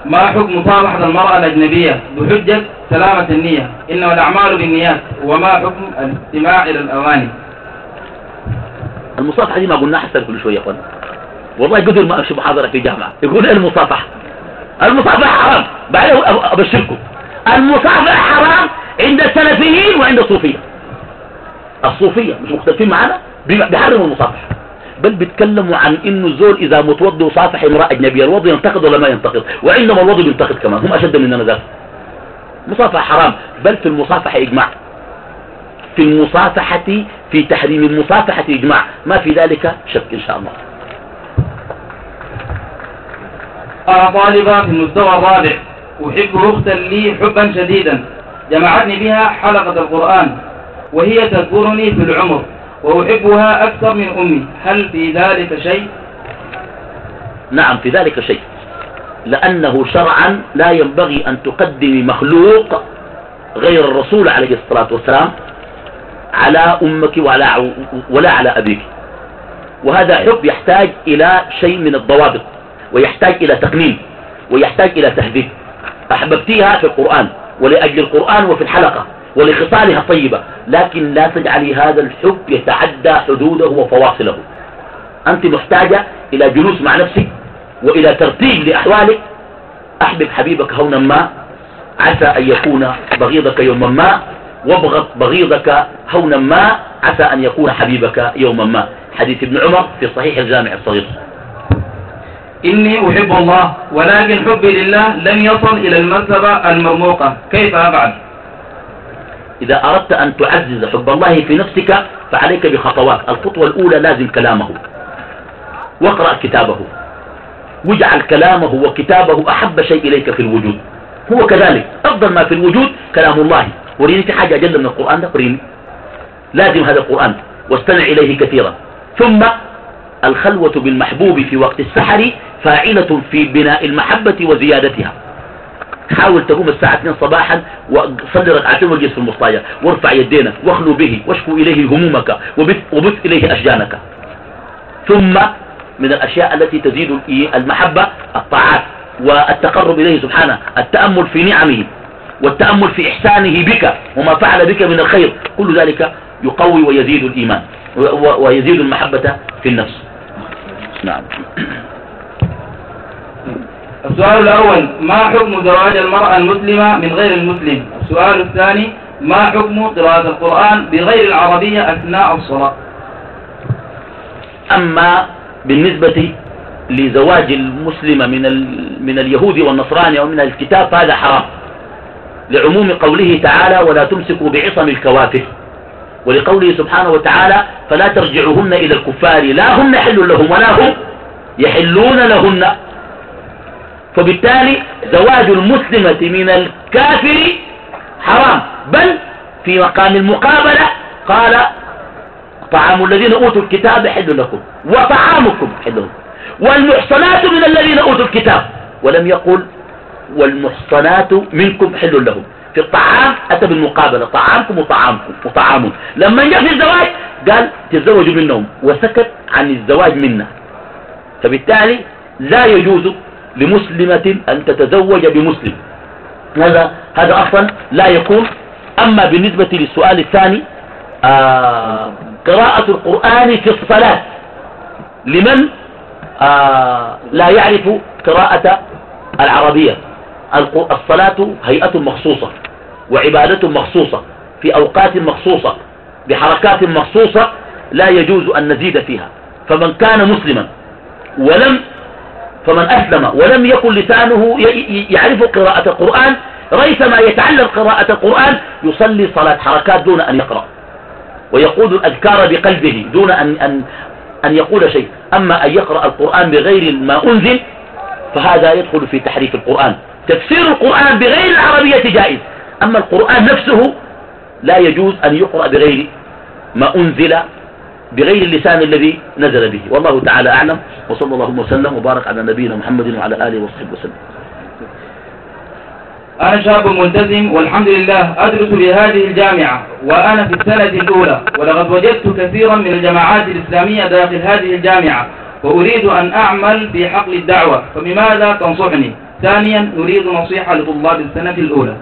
ما حكم مصالحة المرأة الأجنبية بحجة سلامة النية؟ إنما الأعمال بالنيات. وما حكم الاستماع إلى الأغاني؟ المصافحة دي ما قلنا حسن كل شوية يا أخوان. والله قدر ما أمشي محاضرة في جامعة. يقول إيه المصافحة. المصافحة حرام. بعدين أبشركم. المصافحة حرام. عند السلفيين وعند الصوفية. الصوفية مش مختلفين معنا بيحرموا المصافحة بل بيتكلموا عن إنه الزول إذا متوضي وصافح امرأة أجنبية الوضع ينتقد ولا ما ينتقد؟ وعندما الوضع ينتقد كمان هم أشد مننا ذات مصافحة حرام بل في المصافحة إجماع. في المصافحة في تحريم المصافحة إجماع. ما في ذلك شك إن شاء الله. أنا طالبة في المستوى الرابع. أحب أختا لي حبا شديدا. جمعتني بها حلقة القرآن وهي تذكرني في العمر وأحبها أكثر من أمي. هل في ذلك شيء؟ نعم في ذلك شيء. لأنه شرعا لا ينبغي أن تقدم مخلوق غير الرسول عليه الصلاة والسلام على أمك ولا, ولا على أبيك. وهذا حب يحتاج إلى شيء من الضوابط ويحتاج إلى تقنين ويحتاج إلى تهذيب. أحببتيها في القرآن. ولأجل القرآن وفي الحلقة ولخصالها الطيبة لكن لا تجعلي هذا الحب يتعدى حدوده وفواصله. أنت محتاجة إلى جلوس مع نفسك وإلى ترتيب لأحوالك. أحبب حبيبك هونا ما. عسى أن يكون بغيضك يوما ما. وابغض بغيضك هونا ما. عسى أن يكون حبيبك يوما ما. حديث ابن عمر في صحيح الجامع الصغير. إني أحب الله ولكن حبي لله لم يصل إلى المرتبة المرموقة. كيف أفعل؟ إذا أردت أن تعزز حب الله في نفسك فعليك بخطوات. الخطوة الأولى لازم كلامه. واقرأ كتابه. واجعل كلامه وكتابه أحب شيء إليك في الوجود. هو كذلك. أفضل ما في الوجود كلام الله. وريني حاجة أجل من القرآن؟ ده وريني لازم هذا القرآن. واستمع إليه كثيرا. ثم الخلوة بالمحبوب في وقت السحر فاعلة في بناء المحبة وزيادتها. حاول تقوم الساعة 2 صباحا وصلي ركعتين واجلس في المصطاية. وارفع يدينك واخلو به واشكو إليه همومك وبث, وبث إليه أشجانك. ثم من الأشياء التي تزيد المحبة الطاعات والتقرب إليه سبحانه التأمل في نعمه والتأمل في إحسانه بك وما فعل بك من الخير. كل ذلك يقوي ويزيد الإيمان ويزيد المحبة في النفس. نعم. السؤال الأول ما حكم زواج المرأة المسلمة من غير المسلم؟ السؤال الثاني ما حكم قراءة القرآن بغير العربية أثناء الصلاة؟ أما بالنسبة لزواج المسلمة من من اليهود والنصراني أو من الكتاب فهذا حرام. لعموم قوله تعالى ولا تمسكوا بعصم الكوافر ولقوله سبحانه وتعالى فلا ترجعوهن إلى الكفار. لا هم يحل لهم ولا هم يحلون لهن. فبالتالي زواج المسلمة من الكافر حرام. بل في مقام المقابلة قال طعام الذين أوتوا الكتاب حل لكم وطعامكم حل لكم. والمحصنات من الذين أوتوا الكتاب. ولم يقل والمحصنات منكم حل لهم. في الطعام أتى بالمقابلة طعامكم وطعامكم وطعام لما جاء في الزواج قال تزوجوا منهم وسكت عن الزواج منا. فبالتالي لا يجوز لمسلمة أن تتزوج بمسلم. هذا هذا أصلا لا يكون. أما بالنسبة للسؤال الثاني آه قراءة القرآن في الصلاة. لمن؟ آه لا يعرف قراءة العربية. الصلاة هيئة مخصوصة وعبادة مخصوصة في أوقات مخصوصة بحركات مخصوصة لا يجوز أن نزيد فيها. فمن كان مسلما ولم فمن أسلم ولم يكن لسانه يعرف قراءة القرآن ريثما يتعلم قراءة القرآن يصلي صلاة حركات دون أن يقرأ. ويقول الأذكار بقلبه دون أن, أن, أن يقول شيء. أما أن يقرأ القرآن بغير ما أنزل فهذا يدخل في تحريف القرآن. تفسير القرآن بغير العربية جائز. أما القرآن نفسه لا يجوز أن يقرأ بغير ما أنزل بغير اللسان الذي نزل به. والله تعالى أعلم. وصلى الله وسلم وبارك على نبينا محمد وعلى آله وصحبه وسلم. أنا شاب ملتزم والحمد لله أدرس بهذه الجامعة وأنا في السنة الأولى ولقد وجدت كثيرا من الجماعات الإسلامية داخل هذه الجامعة وأريد أن أعمل في حقل الدعوة فبماذا تنصحني؟ ثانيا نريد نصيحة لطلاب السنة الأولى.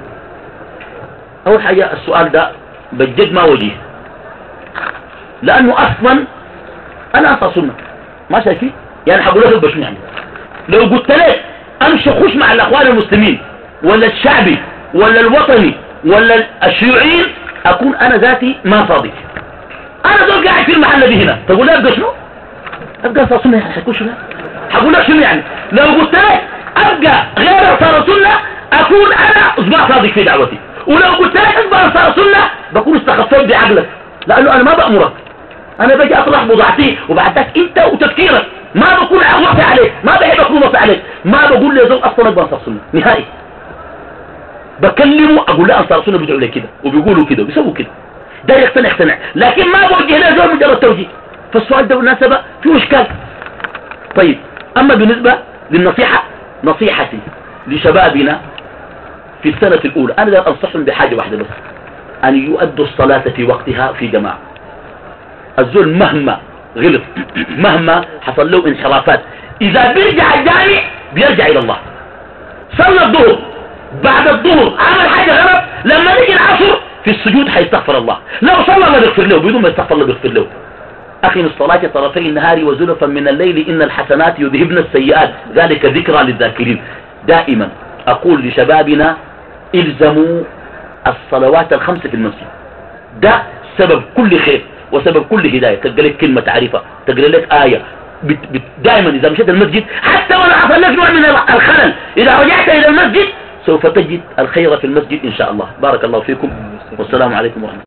أول حاجة السؤال ده بجد ما وجيه. لأنه أصلا أنا أصلا سنة ما شايفين يعني حقول لك بشنو يعني؟ لو قلت لك أمشي خش مع الأخوان المسلمين ولا الشعبي ولا الوطني ولا الشيوعيين أكون أنا ذاتي ما فاضي. أنا دول قاعد في المحل دي هنا. تقول لي أبقى شنو؟ أبقى أنصار سنة حيكون شنو؟ حقول لك شنو يعني؟ لو قلت لك أبقى غير أنصار سنة أكون أنا ما صادق في دعوتي. ولو قلت لك أبقى أنصار سنة بكون استخفيت بعقلك. لأنه أنا ما بأمرك. أنا باجي أطرح بضاعتي وبعدك أنت وتفكيرك ما بكون أغلط عليك ما بحب أكون عليك. ما بقول لي زول أصلا أبقى أنصار سنة نهائي. بكلمه أقول له انصار السنة بيدعوا لي كده وبيقولوا كده وبيسووا كده. ده يقتنع يقتنع. لكن ما بوجه له زول مجرد توجيه. فالسؤال ده بالمناسبة فيه اشكال طيب أما بالنسبة للنصيحة نصيحتي لشبابنا في السنة الأولى. أنا لا أنصحهم بحاجة واحدة بس أن يؤدوا الصلاة في وقتها في جماعة. الزول مهما غلط مهما حصل له انحرافات إذا بيرجع الجامع بيرجع إلى الله. صلى الظهر بعد الظهر عمل حاجة غلط لما نيجي العصر في السجود حيستغفر الله. لو صلى الله يغفر له بدون ما يستغفر الله يغفر له. أخي الصلاة طرفي النهار وزلفا من الليل إن الحسنات يذهبن السيئات. ذلك ذكرى للذاكرين. دائما أقول لشبابنا إلزموا الصلوات الخمسة في المسجد. ده سبب كل خير وسبب كل هداية. تقرأ لك كلمة تعريفة تقرأ لك آية. دائما إذا مشيت المسجد حتى ولو حصل لك نوع من الخلل إذا رجعت إلى المسجد سوف تجد الخير في المسجد إن شاء الله. بارك الله فيكم. والسلام عليكم ورحمة الله.